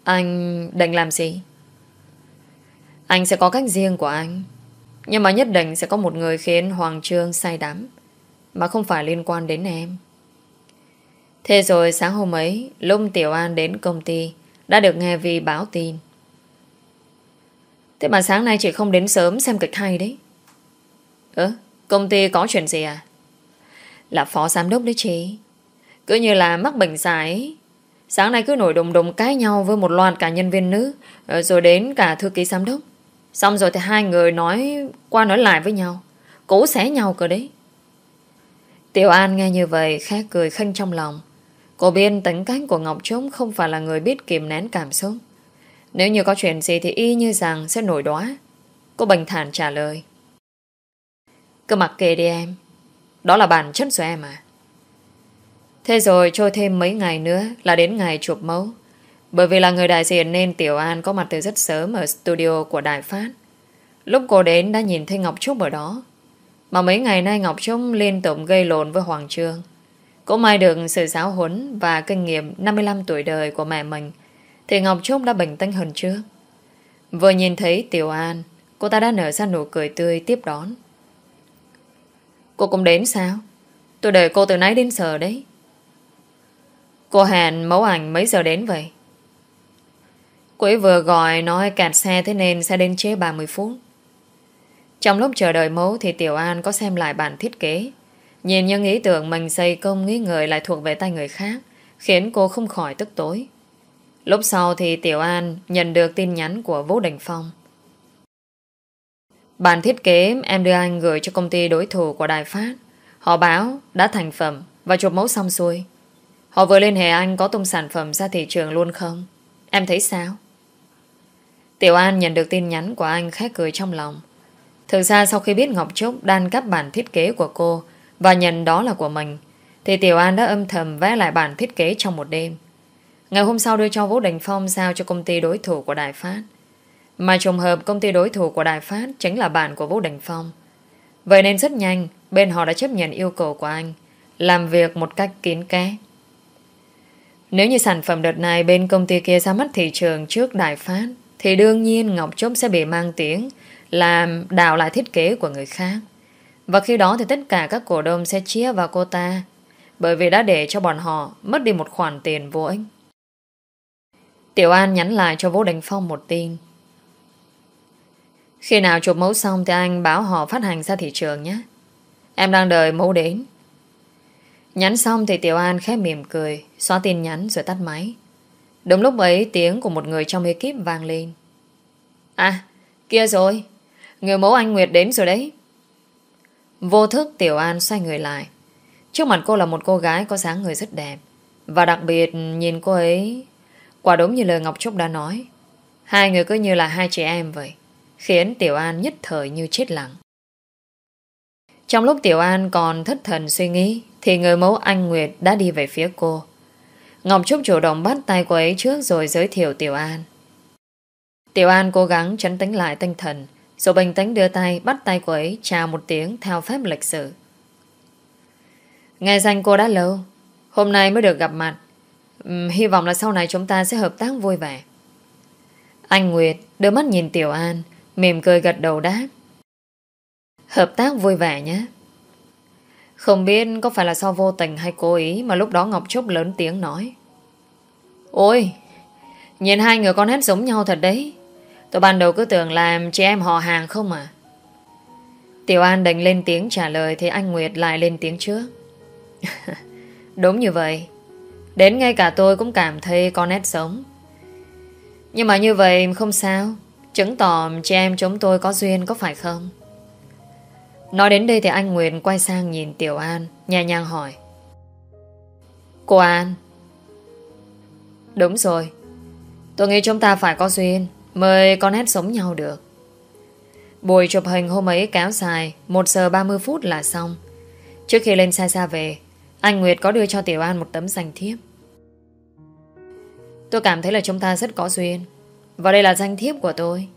Anh định làm gì? Anh sẽ có cách riêng của anh. Nhưng mà nhất định sẽ có một người khiến Hoàng Trương say đắm. Mà không phải liên quan đến em. Thế rồi sáng hôm ấy, Lung Tiểu An đến công ty, đã được nghe Vi báo tin. Thế mà sáng nay chị không đến sớm xem kịch hay đấy. Ơ, công ty có chuyện gì à? Là phó giám đốc đấy chị. Cứ như là mắc bệnh giải Sáng nay cứ nổi đùng đùng cãi nhau với một loạt cả nhân viên nữ ờ, Rồi đến cả thư ký giám đốc Xong rồi thì hai người nói qua nói lại với nhau. Cố xé nhau cơ đấy. Tiểu An nghe như vậy, khẽ cười khinh trong lòng. Cô Biên tính cách của Ngọc Trúc không phải là người biết kìm nén cảm xúc. Nếu như có chuyện gì thì y như rằng sẽ nổi đóa Cô bình thản trả lời. Cứ mặc kệ đi em. Đó là bản chất của em à. Thế rồi trôi thêm mấy ngày nữa là đến ngày chụp mẫu. Bởi vì là người đại diện nên Tiểu An có mặt từ rất sớm ở studio của Đài Phát. Lúc cô đến đã nhìn thấy Ngọc Trúc ở đó. Mà mấy ngày nay Ngọc Trúc liên tục gây lộn với Hoàng Trương. Cô may được sự giáo huấn và kinh nghiệm 55 tuổi đời của mẹ mình, thì Ngọc Trúc đã bình tĩnh hơn trước. Vừa nhìn thấy Tiểu An, cô ta đã nở ra nụ cười tươi tiếp đón. Cô cũng đến sao? Tôi đợi cô từ nãy đến giờ đấy. Cô hẹn mẫu ảnh mấy giờ đến vậy? Cô ấy vừa gọi nói kẹt xe thế nên sẽ đến chế 30 phút. Trong lúc chờ đợi mẫu thì Tiểu An có xem lại bản thiết kế. Nhìn những ý tưởng mình xây công nghĩ người lại thuộc về tay người khác, khiến cô không khỏi tức tối. Lúc sau thì Tiểu An nhận được tin nhắn của Vũ Đình Phong. Bản thiết kế em đưa anh gửi cho công ty đối thủ của Đài Phát. Họ báo đã thành phẩm và chụp mẫu xong xuôi. Họ vừa liên hệ anh có tung sản phẩm ra thị trường luôn không? Em thấy sao? Tiểu An nhận được tin nhắn của anh khét cười trong lòng. Thực ra sau khi biết Ngọc Trúc đan cắp bản thiết kế của cô và nhận đó là của mình, thì Tiểu An đã âm thầm vẽ lại bản thiết kế trong một đêm. Ngày hôm sau đưa cho Vũ Đình Phong giao cho công ty đối thủ của đại Phát. Mà trùng hợp công ty đối thủ của đại Phát chính là bạn của Vũ Đình Phong. Vậy nên rất nhanh, bên họ đã chấp nhận yêu cầu của anh, làm việc một cách kín kẽ. Nếu như sản phẩm đợt này bên công ty kia ra mắt thị trường trước Đại Phát thì đương nhiên Ngọc Trúc sẽ bị mang tiếng làm đào lại thiết kế của người khác. Và khi đó thì tất cả các cổ đông sẽ chia vào cô ta bởi vì đã để cho bọn họ mất đi một khoản tiền vô ích. Tiểu An nhắn lại cho Vũ Đình Phong một tin. Khi nào chụp mẫu xong thì anh báo họ phát hành ra thị trường nhé. Em đang đợi mẫu đến. Nhắn xong thì Tiểu An khép mỉm cười, xóa tin nhắn rồi tắt máy. Đúng lúc ấy tiếng của một người trong ekip vang lên. À, kia rồi. Người mẫu anh Nguyệt đến rồi đấy. Vô thức Tiểu An xoay người lại. Trước mặt cô là một cô gái có dáng người rất đẹp. Và đặc biệt nhìn cô ấy quả đúng như lời Ngọc Trúc đã nói. Hai người cứ như là hai chị em vậy. Khiến Tiểu An nhất thời như chết lặng. Trong lúc Tiểu An còn thất thần suy nghĩ thì người mẫu anh Nguyệt đã đi về phía cô. Ngọc Trúc chủ động bắt tay cô ấy trước rồi giới thiệu Tiểu An. Tiểu An cố gắng chấn tĩnh lại tinh thần. Rồi bình tĩnh đưa tay bắt tay cô ấy chào một tiếng theo phép lịch sử. Nghe danh cô đã lâu Hôm nay mới được gặp mặt. Uhm, Hy vọng là sau này chúng ta sẽ hợp tác vui vẻ. Anh Nguyệt đưa mắt nhìn Tiểu An Mỉm cười gật đầu đáp. Hợp tác vui vẻ nhé. Không biết có phải là do vô tình hay cố ý Mà lúc đó Ngọc Trúc lớn tiếng nói. Ôi, Nhìn hai người con hết giống nhau thật đấy. Tôi ban đầu cứ tưởng làm chị em họ hàng không à. Tiểu An đành lên tiếng trả lời Thì anh Nguyệt lại lên tiếng trước. Đúng như vậy. Đến ngay cả tôi cũng cảm thấy con nét sống Nhưng mà như vậy không sao. Chứng tỏ chị em chúng tôi có duyên có phải không? Nói đến đây thì anh Nguyệt quay sang nhìn Tiểu An, nhẹ nhàng hỏi. Cô An. Đúng rồi. Tôi nghĩ chúng ta phải có duyên, mới có nét sống nhau được. Buổi chụp hình hôm ấy kéo dài 1 giờ 30 phút là xong. Trước khi lên xe xa về, anh Nguyệt có đưa cho Tiểu An một tấm danh thiếp. Tôi cảm thấy là chúng ta rất có duyên. Và đây là danh thiếp của tôi.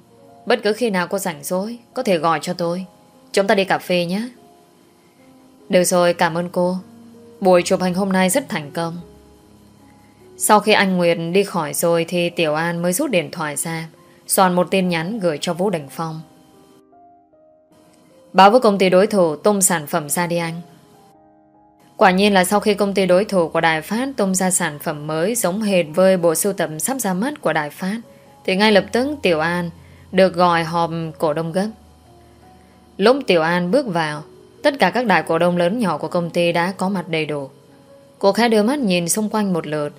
Bất cứ khi nào cô rảnh rỗi, có thể gọi cho tôi. Chúng ta đi cà phê nhé. Được rồi cảm ơn cô. Buổi chụp hình hôm nay rất thành công. Sau khi anh Nguyệt đi khỏi rồi Thì Tiểu An mới rút điện thoại ra Soạn một tin nhắn gửi cho Vũ Đình Phong. Báo với công ty đối thủ tung sản phẩm ra đi anh. Quả nhiên là sau khi công ty đối thủ của Đài Phát tung ra sản phẩm mới giống hệt với bộ sưu tập sắp ra mắt của Đài Phát, thì ngay lập tức Tiểu An được gọi họp cổ đông gấp. Lúc Tiểu An bước vào, tất cả các đại cổ đông lớn nhỏ của công ty đã có mặt đầy đủ. Cô khẽ đưa mắt nhìn xung quanh một lượt,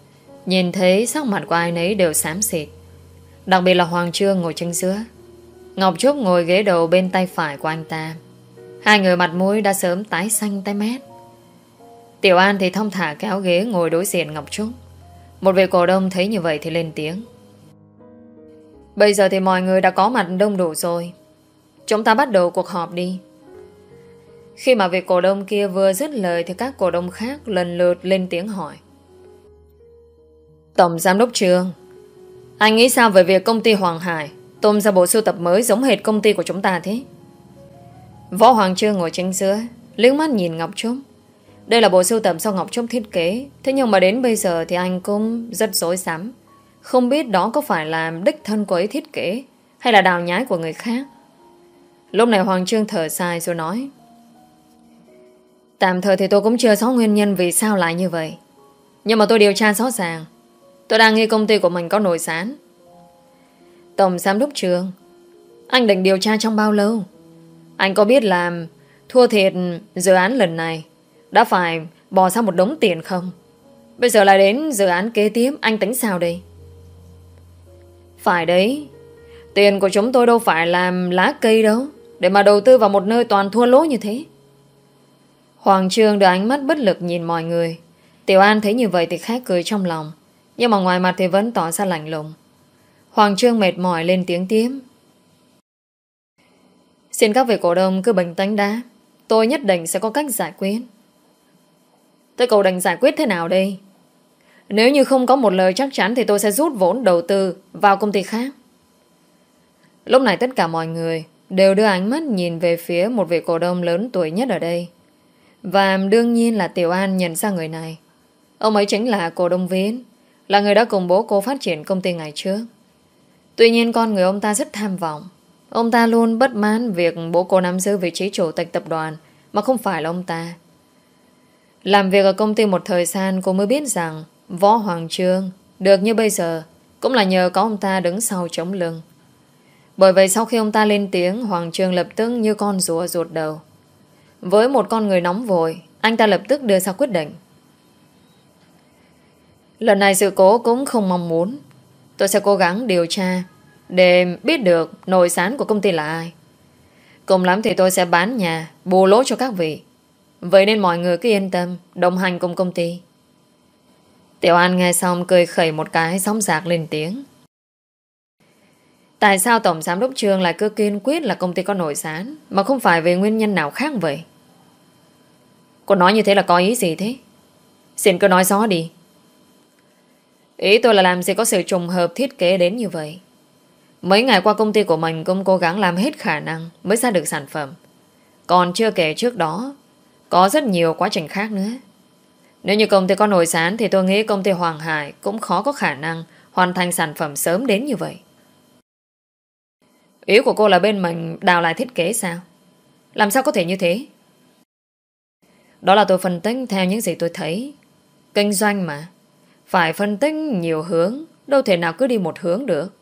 nhìn thấy sắc mặt của ai nấy đều xám xịt. Đặc biệt là Hoàng Trương ngồi chân giữa. Ngọc Trúc ngồi ghế đầu bên tay phải của anh ta. Hai người mặt mũi đã sớm tái xanh tái mét. Tiểu An thì thông thả kéo ghế ngồi đối diện Ngọc Trúc. Một vị cổ đông thấy như vậy thì lên tiếng. Bây giờ thì mọi người đã có mặt đông đủ rồi. Chúng ta bắt đầu cuộc họp đi. Khi mà vị cổ đông kia vừa dứt lời thì các cổ đông khác lần lượt lên tiếng hỏi. Tổng Giám đốc trường anh nghĩ sao về việc công ty Hoàng Hải tôm ra bộ sưu tập mới giống hệt công ty của chúng ta thế? Võ Hoàng Trương ngồi chính giữa, liếc mắt nhìn Ngọc Trúc. Đây là bộ sưu tập do Ngọc Trúc thiết kế, thế nhưng mà đến bây giờ thì anh cũng rất rối sắm. Không biết đó có phải là đích thân của ấy thiết kế hay là đào nhái của người khác. Lúc này Hoàng Trương thở dài rồi nói, Tạm thời thì tôi cũng chưa rõ nguyên nhân vì sao lại như vậy. Nhưng mà tôi điều tra rõ ràng. Tôi đang nghi công ty của mình có nổi sán. Tổng giám đốc trường, Anh định điều tra trong bao lâu? Anh có biết làm thua thiệt dự án lần này đã phải bỏ ra một đống tiền không? Bây giờ lại đến dự án kế tiếp, anh tính sao đây? Phải đấy, Tiền của chúng tôi đâu phải làm lá cây đâu để mà đầu tư vào một nơi toàn thua lỗ như thế. Hoàng Trương đưa ánh mắt bất lực nhìn mọi người. Tiểu An thấy như vậy thì khá cười trong lòng, Nhưng mà ngoài mặt thì vẫn tỏ ra lạnh lùng. Hoàng Trương mệt mỏi lên tiếng tiếm Xin các vị cổ đông cứ bình tĩnh đã, Tôi nhất định sẽ có cách giải quyết. Tôi cầu định giải quyết thế nào đây? Nếu như không có một lời chắc chắn Thì tôi sẽ rút vốn đầu tư Vào công ty khác. Lúc này tất cả mọi người Đều đưa ánh mắt nhìn về phía Một vị cổ đông lớn tuổi nhất ở đây Và đương nhiên là Tiểu An nhận ra người này Ông ấy chính là cổ đông viên, Là người đã cùng bố cô phát triển công ty ngày trước Tuy nhiên con người ông ta rất tham vọng Ông ta luôn bất mãn việc bố cô nắm giữ vị trí chủ tịch tập đoàn mà không phải là ông ta. Làm việc ở công ty một thời gian cô mới biết rằng Võ Hoàng Trương được như bây giờ cũng là nhờ có ông ta đứng sau chống lưng. Bởi vậy sau khi ông ta lên tiếng Hoàng Trương lập tức như con rùa ruột đầu. Với một con người nóng vội anh ta lập tức đưa ra quyết định. Lần này sự cố cũng không mong muốn Tôi sẽ cố gắng điều tra để biết được nội sán của công ty là ai. Cùng lắm thì tôi sẽ bán nhà, bù lỗ cho các vị. Vậy nên mọi người cứ yên tâm, đồng hành cùng công ty. Tiểu An nghe xong cười khẩy một cái sóng giạc lên tiếng. Tại sao Tổng Giám Đốc Trương lại cứ kiên quyết là công ty có nội sán mà không phải về nguyên nhân nào khác vậy? Cô nói như thế là có ý gì thế? Xin cứ nói rõ đi. Ý tôi là làm gì có sự trùng hợp thiết kế đến như vậy. Mấy ngày qua công ty của mình cũng cố gắng làm hết khả năng mới ra được sản phẩm. Còn chưa kể trước đó, có rất nhiều quá trình khác nữa. Nếu như công ty có nổi sán thì tôi nghĩ công ty Hoàng Hải cũng khó có khả năng hoàn thành sản phẩm sớm đến như vậy. Ý của cô là bên mình đào lại thiết kế sao? Làm sao có thể như thế? Đó là tôi phân tích theo những gì tôi thấy. Kinh doanh mà. Phải phân tích nhiều hướng, đâu thể nào cứ đi một hướng được.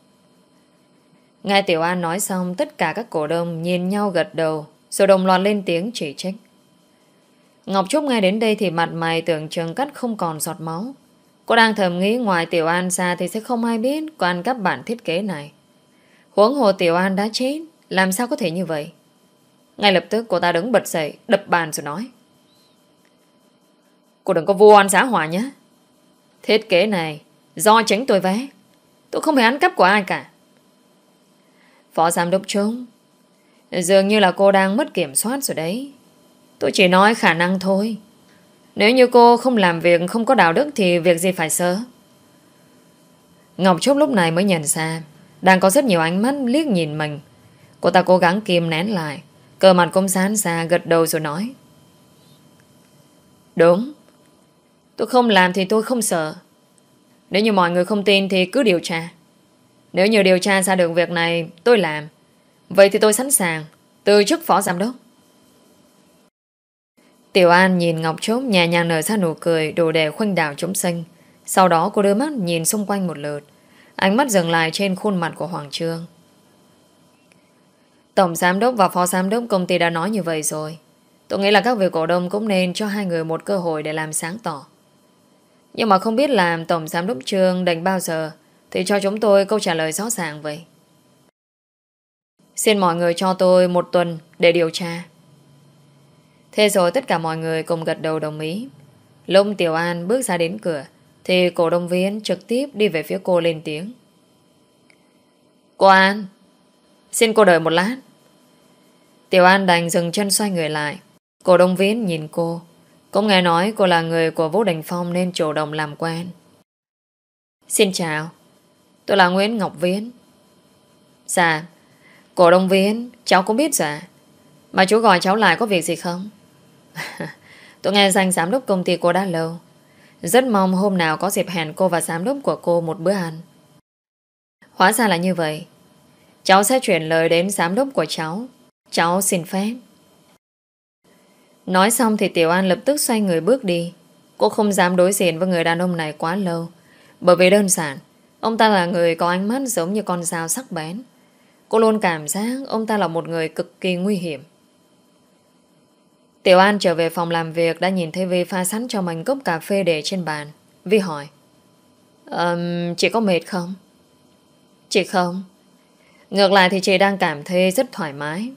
Nghe Tiểu An nói xong, tất cả các cổ đông nhìn nhau gật đầu, rồi đồng loạt lên tiếng chỉ trích. Ngọc Trúc nghe đến đây thì mặt mày tưởng chừng cắt không còn giọt máu. Cô đang thầm nghĩ ngoài Tiểu An ra thì sẽ không ai biết quan cấp bản thiết kế này. Huống hồ Tiểu An đã chết, làm sao có thể như vậy? Ngay lập tức cô ta đứng bật dậy, đập bàn rồi nói. Cô đừng có vô oan xã hỏa nhé. Thiết kế này do chính tôi vẽ, Tôi không hề ăn cắp của ai cả. Phó giám đốc Trung Dường như là cô đang mất kiểm soát rồi đấy Tôi chỉ nói khả năng thôi Nếu như cô không làm việc Không có đạo đức thì việc gì phải sợ Ngọc Trúc lúc này mới nhận ra đang có rất nhiều ánh mắt liếc nhìn mình. Cô ta cố gắng kìm nén lại. Cờ mặt cũng sán xa, gật đầu rồi nói. Đúng. Tôi không làm thì tôi không sợ. Nếu như mọi người không tin thì cứ điều tra. Nếu như điều tra ra được việc này, Tôi làm. Vậy thì tôi sẵn sàng, Từ chức phó giám đốc. Tiểu An nhìn Ngọc Trúc nhẹ nhàng nở ra nụ cười, đồ đề khoanh đảo chúng sinh. Sau đó cô đưa mắt nhìn xung quanh một lượt. Ánh mắt dừng lại trên khuôn mặt của Hoàng Trương. Tổng giám đốc và phó giám đốc công ty đã nói như vậy rồi. Tôi nghĩ là các vị cổ đông cũng nên cho hai người một cơ hội để làm sáng tỏ. Nhưng mà không biết làm tổng giám đốc Trương đành bao giờ, thì cho chúng tôi câu trả lời rõ ràng vậy. Xin mọi người cho tôi một tuần để điều tra. Thế rồi tất cả mọi người cùng gật đầu đồng ý. Lông Tiểu An bước ra đến cửa thì cổ đông viên trực tiếp đi về phía cô lên tiếng. Cô An, xin cô đợi một lát. Tiểu An đành dừng chân xoay người lại. Cổ đông viên nhìn cô. Cũng nghe nói cô là người của Vũ Đình Phong nên chủ động làm quen. Xin chào. Tôi là Nguyễn Ngọc Viễn. Dạ, cổ đông Viễn, cháu cũng biết dạ. Mà chú gọi cháu lại có việc gì không? Tôi nghe danh giám đốc công ty cô đã lâu. Rất mong hôm nào có dịp hẹn cô và giám đốc của cô một bữa ăn. Hóa ra là như vậy. Cháu sẽ chuyển lời đến giám đốc của cháu. Cháu xin phép. Nói xong thì Tiểu An lập tức xoay người bước đi. Cô không dám đối diện với người đàn ông này quá lâu. Bởi vì đơn giản, ông ta là người có ánh mắt giống như con dao sắc bén. Cô luôn cảm giác ông ta là một người cực kỳ nguy hiểm. Tiểu An trở về phòng làm việc đã nhìn thấy Vi pha sẵn cho mình cốc cà phê để trên bàn. Vi hỏi. Um, chị có mệt không? Chị không. Ngược lại thì chị đang cảm thấy rất thoải mái.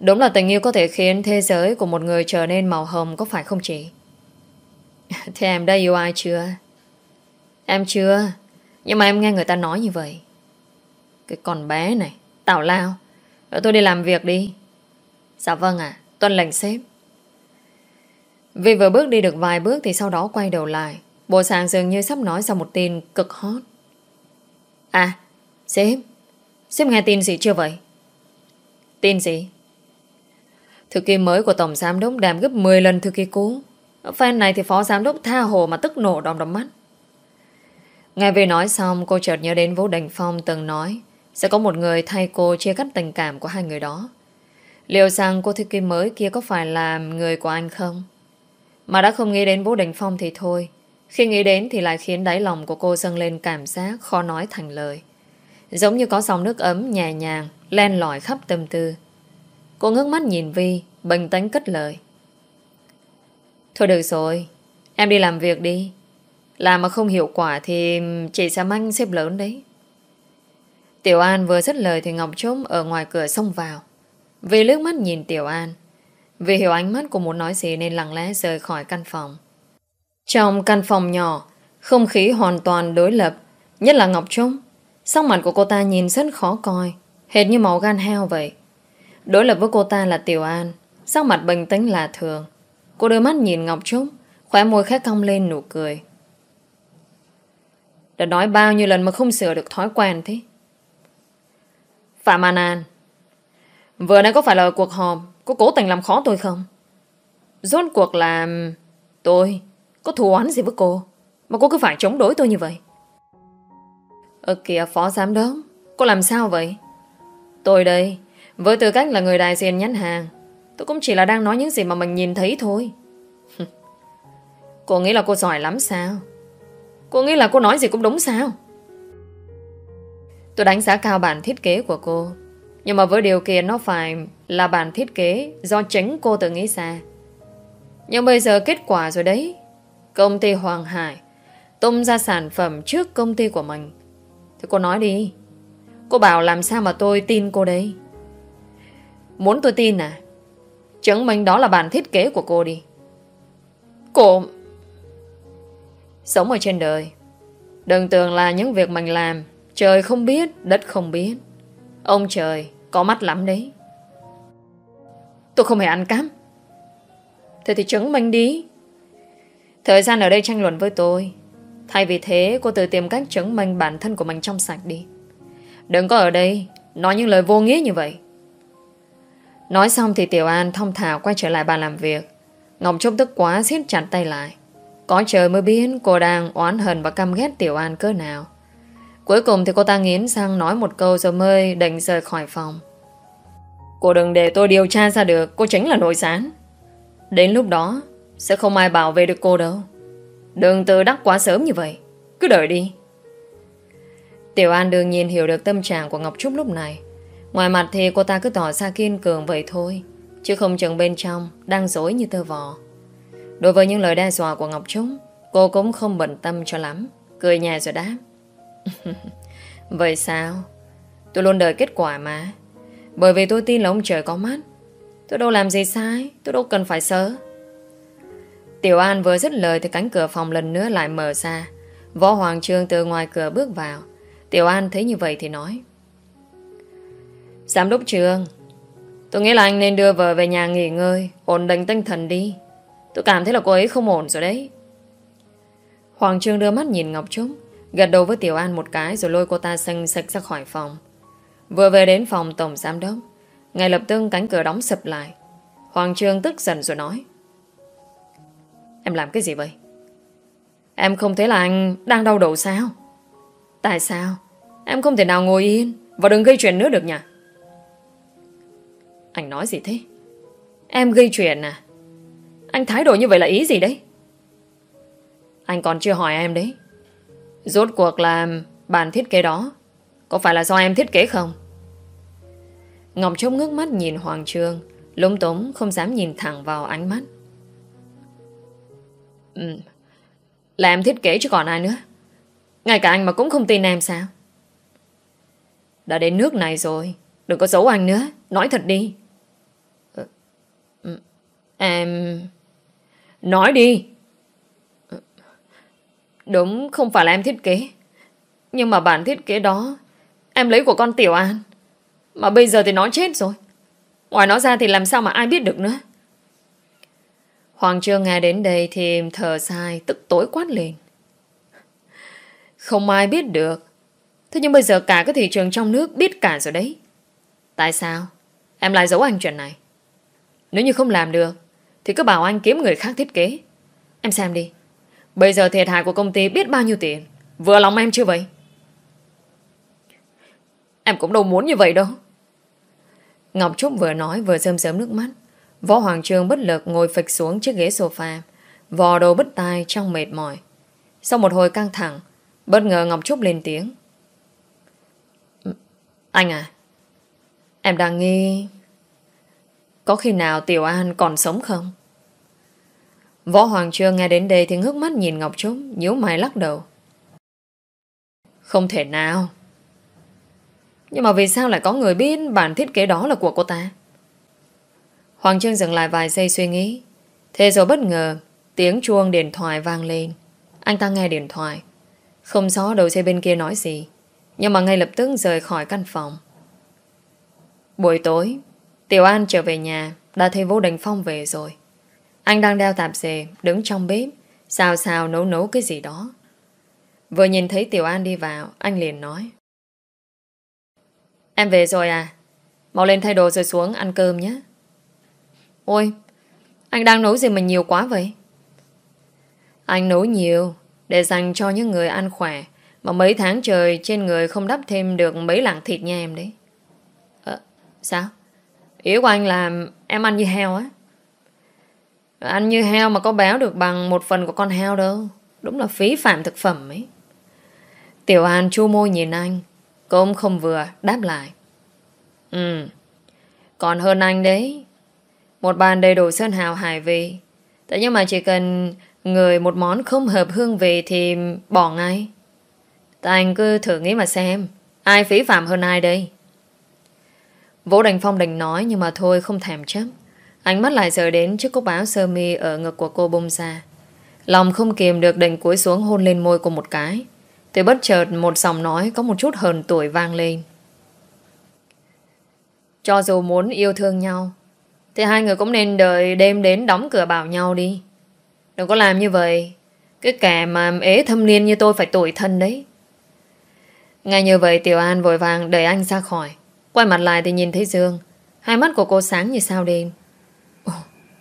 Đúng là tình yêu có thể khiến thế giới của một người trở nên màu hồng có phải không chị? Thế em đã yêu ai chưa? Em chưa. Nhưng mà em nghe người ta nói như vậy. Cái con bé này, tào lao. Rồi tôi đi làm việc đi. Dạ vâng ạ. Tuân lệnh xếp. Vì vừa bước đi được vài bước thì sau đó quay đầu lại. Bộ sàng dường như sắp nói ra một tin cực hot. À, sếp. Sếp nghe tin gì chưa vậy? Tin gì? Thư ký mới của Tổng Giám Đốc đàm gấp 10 lần thư ký cũ. Fan này thì Phó Giám Đốc tha hồ mà tức nổ đom đóm mắt. Nghe về nói xong, cô chợt nhớ đến Vũ đành Phong từng nói sẽ có một người thay cô chia cắt tình cảm của hai người đó. Liệu rằng cô thư ký mới kia có phải là người của anh không? Mà đã không nghĩ đến Vũ Đình Phong thì thôi. Khi nghĩ đến thì lại khiến đáy lòng của cô dâng lên cảm giác khó nói thành lời. Giống như có dòng nước ấm nhẹ nhàng, len lỏi khắp tâm tư. Cô ngước mắt nhìn Vi, bình tĩnh cất lời. Thôi được rồi, em đi làm việc đi. Làm mà không hiệu quả thì chị sẽ manh xếp lớn đấy. Tiểu An vừa dứt lời thì Ngọc Trúc ở ngoài cửa xông vào. Vì lướt mắt nhìn Tiểu An. Vì hiểu ánh mắt của muốn nói gì Nên lặng lẽ rời khỏi căn phòng. Trong căn phòng nhỏ, Không khí hoàn toàn đối lập, Nhất là Ngọc Trúc Sắc mặt của cô ta nhìn rất khó coi, Hệt như màu gan heo vậy. Đối lập với cô ta là Tiểu An, Sắc mặt bình tĩnh là thường. Cô đưa mắt nhìn Ngọc Trúc Khóe môi khẽ cong lên nụ cười. Đã nói bao nhiêu lần mà không sửa được thói quen thế? Phạm An An Vừa nãy có phải là cuộc họp? Có cố tình làm khó tôi không? Rốt cuộc là Tôi có thù oán gì với cô? Mà cô cứ phải chống đối tôi như vậy. Ờ kìa, phó giám đốc. Cô làm sao vậy? Tôi đây, Với tư cách là người đại diện nhắn hàng, Tôi cũng chỉ là đang nói những gì mà mình nhìn thấy thôi. Cô nghĩ là cô giỏi lắm sao? Cô nghĩ là cô nói gì cũng đúng sao? Tôi đánh giá cao bản thiết kế của cô nhưng mà với điều kiện nó phải là bản thiết kế do chính cô tự nghĩ ra. Nhưng bây giờ kết quả rồi đấy. Công ty Hoàng Hải tung ra sản phẩm trước công ty của mình. Thì cô nói đi. Cô bảo làm sao mà tôi tin cô đấy. Muốn tôi tin à? Chứng minh đó là bản thiết kế của cô đi. Cô... Sống ở trên đời Đừng tưởng là những việc mình làm Trời không biết, đất không biết Ông trời có mắt lắm đấy. Tôi không hề ăn cám. Thế thì chứng minh đi. Thời gian ở đây tranh luận với tôi. Thay vì thế, cô tự tìm cách chứng minh bản thân của mình trong sạch đi. Đừng có ở đây Nói những lời vô nghĩa như vậy. Nói xong thì Tiểu An thông thả quay trở lại bàn làm việc. Ngọc Trúc tức quá, siết chặt tay lại. Có trời mới biết cô đang oán hận và căm ghét Tiểu An cỡ nào. Cuối cùng thì cô ta nghiến sang nói một câu rồi mới đành rời khỏi phòng. Cô đừng để tôi điều tra ra được, cô chính là nội gián. Đến lúc đó, Sẽ không ai bảo vệ được cô đâu. Đừng tự đắc quá sớm như vậy, Cứ đợi đi. Tiểu An đương nhiên hiểu được tâm trạng của Ngọc Trúc lúc này. Ngoài mặt thì cô ta cứ tỏ ra kiên cường vậy thôi, Chứ không chừng bên trong Đang dối như tơ vò. Đối với những lời đe dọa của Ngọc Trúc, Cô cũng không bận tâm cho lắm, Cười nhẹ rồi đáp. Vậy sao? Tôi luôn đợi kết quả mà. Bởi vì tôi tin là ông trời có mắt. Tôi đâu làm gì sai, Tôi đâu cần phải sợ. Tiểu An vừa dứt lời Thì cánh cửa phòng lần nữa lại mở ra. Võ Hoàng Trương từ ngoài cửa bước vào. Tiểu An thấy như vậy thì nói. Giám đốc trường Tôi nghĩ là anh nên đưa vợ về nhà nghỉ ngơi, Ổn định tinh thần đi. Tôi cảm thấy là cô ấy không ổn rồi đấy. Hoàng Trương đưa mắt nhìn Ngọc Trúc. Gật đầu với Tiểu An một cái Rồi lôi cô ta xanh sạch ra khỏi phòng. Vừa về đến phòng, tổng giám đốc Ngay lập tức cánh cửa đóng sập lại. Hoàng Trương tức giận rồi nói, Em làm cái gì vậy? Em không thấy là anh đang đau đầu sao? Tại sao? Em không thể nào ngồi yên Và đừng gây chuyện nữa được nhỉ? Anh nói gì thế? Em gây chuyện à? Anh thái độ như vậy là ý gì đấy? Anh còn chưa hỏi em đấy. Rốt cuộc là Bản thiết kế đó. Có phải là do em thiết kế không? Ngọc Trúc ngước mắt nhìn Hoàng Trương, Lúng túng không dám nhìn thẳng vào ánh mắt. Ừ. Là em thiết kế chứ còn ai nữa? Ngay cả anh mà cũng không tin em sao? Đã đến nước này rồi, Đừng có giấu anh nữa, Nói thật đi. Ừ. ừ em Nói đi. Đúng, không phải là em thiết kế. Nhưng mà bản thiết kế đó, Em lấy của con Tiểu An. Mà bây giờ thì nó chết rồi. Ngoài nó ra thì làm sao mà ai biết được nữa? Hoàng Trương nghe đến đây Thì thở dài, tức tối quát lên. Không ai biết được. Thế nhưng bây giờ cả cái thị trường trong nước Biết cả rồi đấy. Tại sao? Em lại giấu anh chuyện này. Nếu như không làm được, Thì cứ bảo anh kiếm người khác thiết kế. Em xem đi. Bây giờ thiệt hại của công ty biết bao nhiêu tiền? Vừa lòng em chưa vậy? Em cũng đâu muốn như vậy đâu. Ngọc Trúc vừa nói vừa rơm rớm nước mắt. Võ Hoàng Trương bất lực ngồi phịch xuống chiếc ghế sofa, Vò đầu bứt tai trong mệt mỏi. Sau một hồi căng thẳng, Bất ngờ Ngọc Trúc lên tiếng. Anh à Em đang nghi Có khi nào Tiểu An còn sống không? Võ Hoàng Trương nghe đến đây thì ngước mắt nhìn Ngọc Trúc, nhíu mày lắc đầu. Không thể nào. Nhưng mà vì sao lại có người biết bản thiết kế đó là của cô ta? Hoàng Trương dừng lại vài giây suy nghĩ. Thế rồi bất ngờ, tiếng chuông điện thoại vang lên. Anh ta nghe điện thoại. Không rõ đầu dây bên kia nói gì. Nhưng mà ngay lập tức rời khỏi căn phòng. Buổi tối, Tiểu An trở về nhà, đã thấy Vũ Đình Phong về rồi. Anh đang đeo tạp dề Đứng trong bếp Xào xào nấu nấu cái gì đó. Vừa nhìn thấy Tiểu An đi vào Anh liền nói. Em về rồi à? Mau lên thay đồ rồi xuống ăn cơm nhé. Ôi Anh đang nấu gì mà nhiều quá vậy? Anh nấu nhiều Để dành cho những người ăn khỏe Mà mấy tháng trời trên người không đắp thêm được mấy lạng thịt nha em đấy. À, Sao? Ý của anh là em ăn như heo á? Ăn như heo mà có béo được bằng một phần của con heo đâu. Đúng là phí phạm thực phẩm ấy. Tiểu An chu môi nhìn anh. Cũng không vừa, đáp lại. Ừ, còn hơn anh đấy. Một bàn đầy đủ sơn hào hải vị. Thế nhưng mà chỉ cần người một món không hợp hương vị thì bỏ ngay. Tại anh cứ thử nghĩ mà xem. Ai phí phạm hơn ai đây? Vũ Đành Phong đành nói nhưng mà thôi không thèm chấp. Ánh mắt lại rời đến chiếc cúc áo sơ mi ở ngực của cô bung ra. Lòng không kìm được định cúi xuống hôn lên môi của một cái. Thì bất chợt một giọng nói có một chút hờn tuổi vang lên. Cho dù muốn yêu thương nhau, thì hai người cũng nên đợi đêm đến đóng cửa bảo nhau đi. Đừng có làm như vậy. Cái kẻ mà ế thâm niên như tôi phải tuổi thân đấy. Ngay như vậy Tiểu An vội vàng đẩy anh ra khỏi. Quay mặt lại thì nhìn thấy Dương. Hai mắt của cô sáng như sao đêm.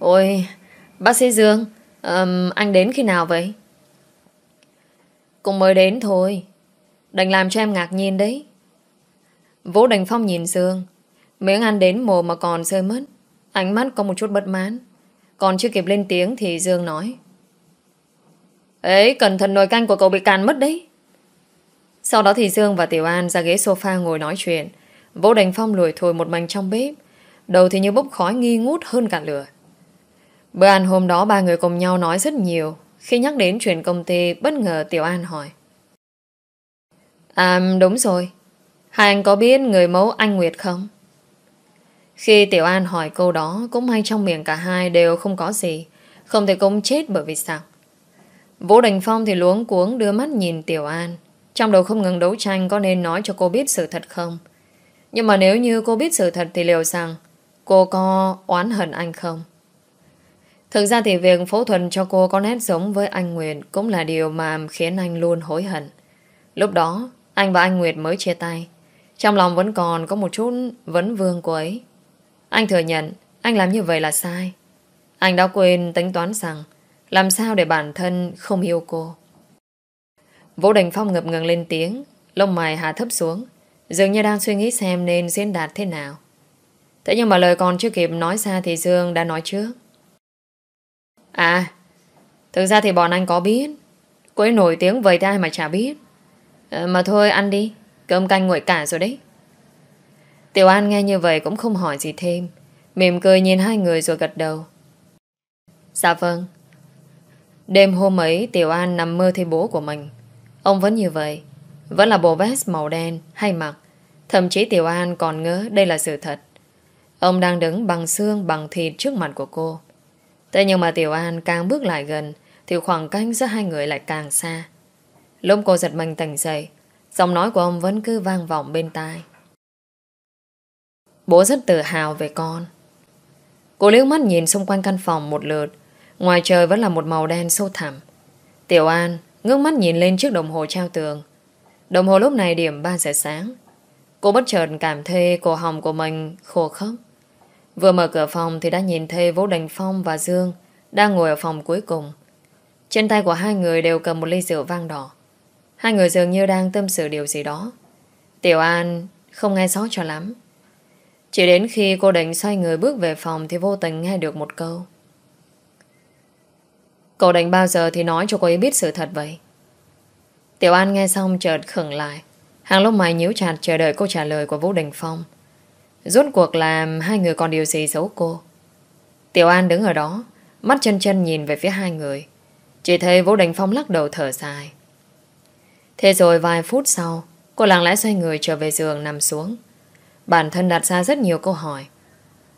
Ôi, bác sĩ Dương, um, anh đến khi nào vậy? Cũng mới đến thôi. Đành làm cho em ngạc nhiên đấy. Vũ Đình Phong nhìn Dương. Miếng ăn đến mồm mà còn rơi mất. Ánh mắt có một chút bất mãn. Còn chưa kịp lên tiếng thì Dương nói Ấy cẩn thận nồi canh của cậu bị càn mất đấy Sau đó thì Dương và Tiểu An ra ghế sofa ngồi nói chuyện Vũ Đình Phong lùi thùi một mảnh trong bếp Đầu thì như bốc khói nghi ngút hơn cả lửa Bữa ăn hôm đó ba người cùng nhau nói rất nhiều. Khi nhắc đến chuyện công ty, Bất ngờ Tiểu An hỏi. À đúng rồi. Hai anh có biết người mẫu anh Nguyệt không? Khi Tiểu An hỏi câu đó, Cũng may trong miệng cả hai đều không có gì. Không thể cũng chết bởi vì sao? Vũ Đình Phong thì luống cuống đưa mắt nhìn Tiểu An. Trong đầu không ngừng đấu tranh Có nên nói cho cô biết sự thật không? Nhưng mà nếu như cô biết sự thật Thì liệu rằng cô có oán hận anh không? Thực ra thì việc phẫu thuật cho cô có nét giống với anh Nguyệt Cũng là điều mà khiến anh luôn hối hận. Lúc đó, Anh và anh Nguyệt mới chia tay. Trong lòng vẫn còn có một chút vấn vương của ấy. Anh thừa nhận, Anh làm như vậy là sai. Anh đã quên tính toán rằng làm sao để bản thân không yêu cô. Vũ Đình Phong ngập ngừng lên tiếng, Lông mày hạ thấp xuống, Dường như đang suy nghĩ xem nên diễn đạt thế nào. Thế nhưng mà lời còn chưa kịp nói ra Thì Dương đã nói trước. À Thực ra thì bọn anh có biết. Cô ấy nổi tiếng vậy thì ai mà chả biết. À, Mà thôi ăn đi. Cơm canh nguội cả rồi đấy. Tiểu An nghe như vậy cũng không hỏi gì thêm. Mỉm cười nhìn hai người rồi gật đầu. Dạ vâng. Đêm hôm ấy Tiểu An nằm mơ thấy bố của mình. Ông vẫn như vậy. Vẫn là bộ vest màu đen hay mặc. Thậm chí Tiểu An còn ngỡ đây là sự thật. Ông đang đứng bằng xương bằng thịt trước mặt của cô. Thế nhưng mà Tiểu An càng bước lại gần, Thì khoảng cách giữa hai người lại càng xa. Lúc cô giật mình tỉnh dậy, Giọng nói của ông vẫn cứ vang vọng bên tai. Bố rất tự hào về con. Cô liếc mắt nhìn xung quanh căn phòng một lượt, Ngoài trời vẫn là một màu đen sâu thẳm. Tiểu An ngước mắt nhìn lên chiếc đồng hồ treo tường. Đồng hồ lúc này điểm 3 giờ sáng. Cô bất chợt cảm thấy cổ họng của mình khô khốc. Vừa mở cửa phòng thì đã nhìn thấy Vũ Đình Phong và Dương đang ngồi ở phòng cuối cùng. Trên tay của hai người đều cầm một ly rượu vang đỏ. Hai người dường như đang tâm sự điều gì đó. Tiểu An không nghe rõ cho lắm. Chỉ đến khi cô định xoay người bước về phòng thì vô tình nghe được một câu. Cậu định bao giờ thì nói cho cô ấy biết sự thật vậy? Tiểu An nghe xong chợt khẩn lại. Hàng lúc mày nhíu chặt chờ đợi câu trả lời của Vũ Đình Phong. Rốt cuộc làm hai người còn điều gì xấu cô. Tiểu An đứng ở đó, mắt chân chân nhìn về phía hai người. Chỉ thấy Vũ Đình Phong lắc đầu thở dài. Thế rồi vài phút sau, cô lặng lẽ xoay người trở về giường nằm xuống. Bản thân đặt ra rất nhiều câu hỏi.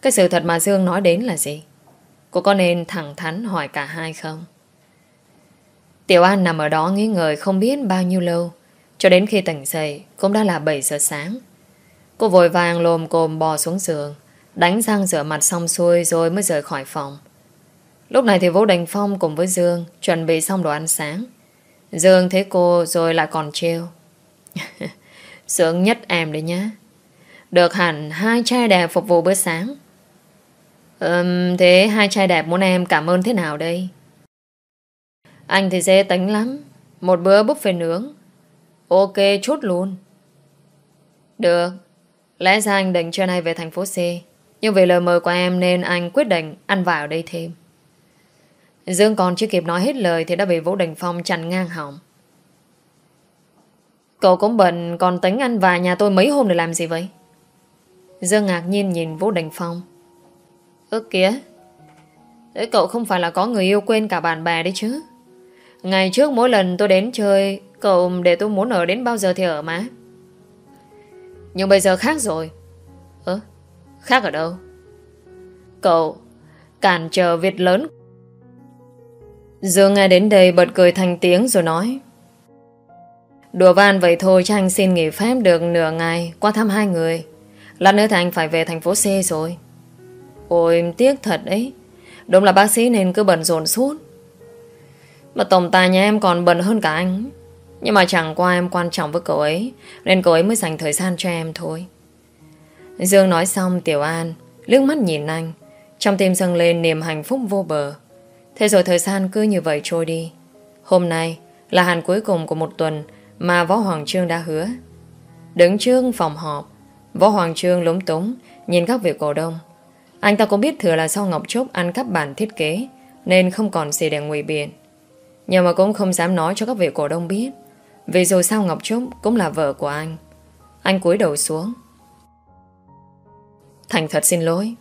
Cái sự thật mà Dương nói đến là gì? Cô có nên thẳng thắn hỏi cả hai không? Tiểu An nằm ở đó nghĩ ngợi không biết bao nhiêu lâu. Cho đến khi tỉnh dậy cũng đã là 7 giờ sáng. Cô vội vàng lồm cồm bò xuống giường Đánh răng rửa mặt xong xuôi Rồi mới rời khỏi phòng. Lúc này thì Vũ Đình Phong cùng với Dương Chuẩn bị xong đồ ăn sáng. Dương thấy cô rồi lại còn trêu. Sướng nhất em đấy nhá. Được hẳn hai trai đẹp phục vụ bữa sáng. Ừm, thế hai trai đẹp muốn em cảm ơn thế nào đây? Anh thì dễ tính lắm. Một bữa buffet nướng. Ok chốt luôn. Được. Lẽ ra anh định trưa nay về thành phố C. Nhưng vì lời mời của em Nên anh quyết định ăn vào đây thêm. Dương còn chưa kịp nói hết lời Thì đã bị Vũ Đình Phong chặn ngang họng. Cậu cũng bận, Còn tính ăn vào nhà tôi mấy hôm để làm gì vậy? Dương ngạc nhiên nhìn Vũ Đình Phong. Ước kìa Thế cậu không phải là có người yêu quên cả bạn bè đấy chứ? Ngày trước mỗi lần tôi đến chơi, Cậu để tôi muốn ở đến bao giờ thì ở mà? Nhưng bây giờ khác rồi Ơ, khác ở đâu Cậu, Cản trở việc lớn Dương nghe đến đây bật cười thành tiếng rồi nói, Đùa van vậy thôi cho anh xin nghỉ phép được nửa ngày qua thăm hai người. Lát nữa thì anh phải về thành phố C rồi. Ôi tiếc thật ấy. Đúng là bác sĩ nên cứ bận rộn suốt. Mà tổng tài nhà em còn bận hơn cả anh. Nhưng mà chẳng qua em quan trọng với cậu ấy, Nên cậu ấy mới dành thời gian cho em thôi. Dương nói xong, Tiểu An Lước mắt nhìn anh. Trong tim dâng lên niềm hạnh phúc vô bờ. Thế rồi thời gian cứ như vậy trôi đi. Hôm nay là hàn cuối cùng của một tuần Mà Võ Hoàng Trương đã hứa. Đứng trước phòng họp, Võ Hoàng Trương lúng túng Nhìn các vị cổ đông. Anh ta cũng biết thừa là sau Ngọc Trúc ăn cắp bản thiết kế, Nên không còn gì để ngụy biện. Nhưng mà cũng không dám nói cho các vị cổ đông biết. Vì dù sao Ngọc Trúc cũng là vợ của anh. Anh cúi đầu xuống. Thành thật xin lỗi.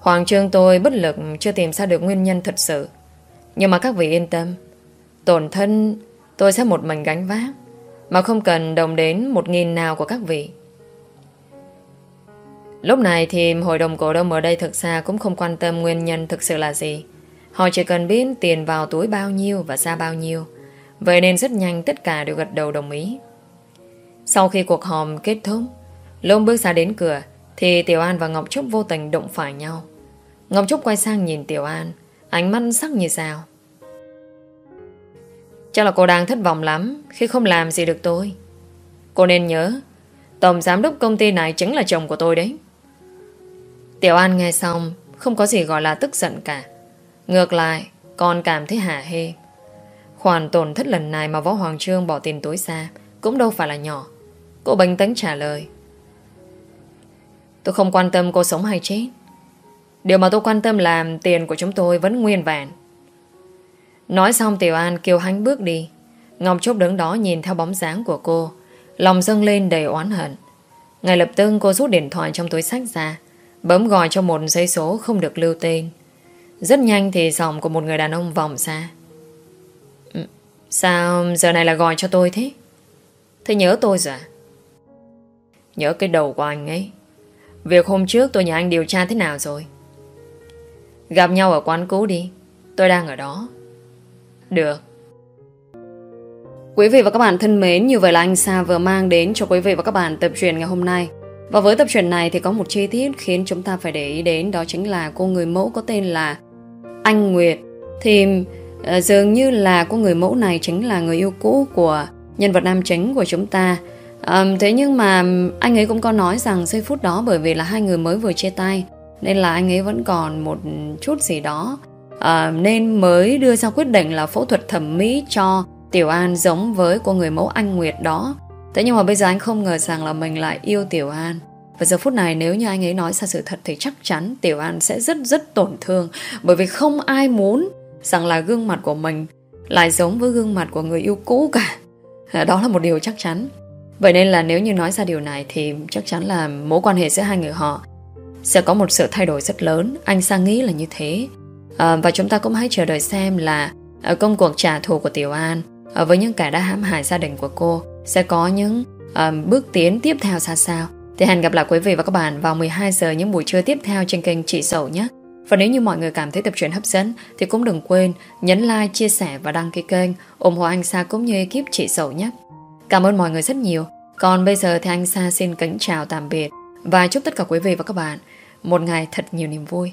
Hoàng trương tôi bất lực Chưa tìm ra được nguyên nhân thật sự. Nhưng mà các vị yên tâm. Tổn thân, tôi sẽ một mình gánh vác. Mà không cần đồng đến Một nghìn nào của các vị. Lúc này thì hội đồng cổ đông ở đây thực ra cũng không quan tâm nguyên nhân thực sự là gì. Họ chỉ cần biết tiền vào túi bao nhiêu và ra bao nhiêu. Vậy nên rất nhanh tất cả đều gật đầu đồng ý. Sau khi cuộc họp kết thúc, Lông bước ra đến cửa thì Tiểu An và Ngọc Trúc vô tình đụng phải nhau. Ngọc Trúc quay sang nhìn Tiểu An, ánh mắt sắc như sao. Chắc là cô đang thất vọng lắm khi không làm gì được tôi. Cô nên nhớ, Tổng giám đốc công ty này chính là chồng của tôi đấy. Tiểu An nghe xong Không có gì gọi là tức giận cả Ngược lại còn cảm thấy hả hê Khoản tổn thất lần này Mà Võ Hoàng Trương bỏ tiền tối xa Cũng đâu phải là nhỏ. Cô bình tĩnh trả lời. Tôi không quan tâm cô sống hay chết. Điều mà tôi quan tâm là Tiền của chúng tôi vẫn nguyên vẹn. Nói xong Tiểu An kêu hắn bước đi. Ngọc Trúc đứng đó nhìn theo bóng dáng của cô, Lòng dâng lên đầy oán hận. Ngay lập tức cô rút điện thoại trong túi sách ra, Bấm gọi cho một giấy số không được lưu tên. Rất nhanh thì giọng của một người đàn ông vòng xa Sao giờ này là gọi cho tôi thế? Thế nhớ tôi rồi à Nhớ cái đầu của anh ấy. Việc hôm trước tôi nhờ anh điều tra thế nào rồi? Gặp nhau ở quán cũ đi. Tôi đang ở đó. Được. Quý vị và các bạn thân mến, Như vậy là anh Sa vừa mang đến cho quý vị và các bạn tập truyền ngày hôm nay. Và với tập truyền này thì có một chi tiết khiến chúng ta phải để ý đến, đó chính là cô người mẫu có tên là Anh Nguyệt. Thì Ờ, dường như là cô người mẫu này chính là người yêu cũ của nhân vật nam chính của chúng ta. Um, thế nhưng mà anh ấy cũng có nói rằng giây phút đó bởi vì là hai người mới vừa chia tay nên là anh ấy vẫn còn một chút gì đó uh, nên mới đưa ra quyết định là phẫu thuật thẩm mỹ cho Tiểu An giống với cô người mẫu anh Nguyệt đó. Thế nhưng mà bây giờ anh không ngờ rằng là mình lại yêu Tiểu An Và giờ phút này nếu như anh ấy nói ra sự thật Thì chắc chắn Tiểu An sẽ rất rất tổn thương Bởi vì không ai muốn Rằng là gương mặt của mình Lại giống với gương mặt của người yêu cũ cả à, Đó là một điều chắc chắn Vậy nên là nếu như nói ra điều này Thì chắc chắn là mối quan hệ giữa hai người họ Sẽ có một sự thay đổi rất lớn Anh sang nghĩ là như thế à, Và chúng ta cũng hãy chờ đợi xem là ở công cuộc trả thù của Tiểu An à, với những kẻ đã hãm hại gia đình của cô sẽ có những um, bước tiến tiếp theo ra sao. Thì hẹn gặp lại quý vị và các bạn vào 12 giờ những buổi trưa tiếp theo trên kênh Chị Sầu nhé. Và nếu như mọi người cảm thấy tập truyện hấp dẫn thì cũng đừng quên nhấn like, chia sẻ và đăng ký kênh ủng hộ anh Sa cũng như ekip Chị Sầu nhé. Cảm ơn mọi người rất nhiều. Còn bây giờ thì anh Sa xin kính chào tạm biệt và chúc tất cả quý vị và các bạn một ngày thật nhiều niềm vui.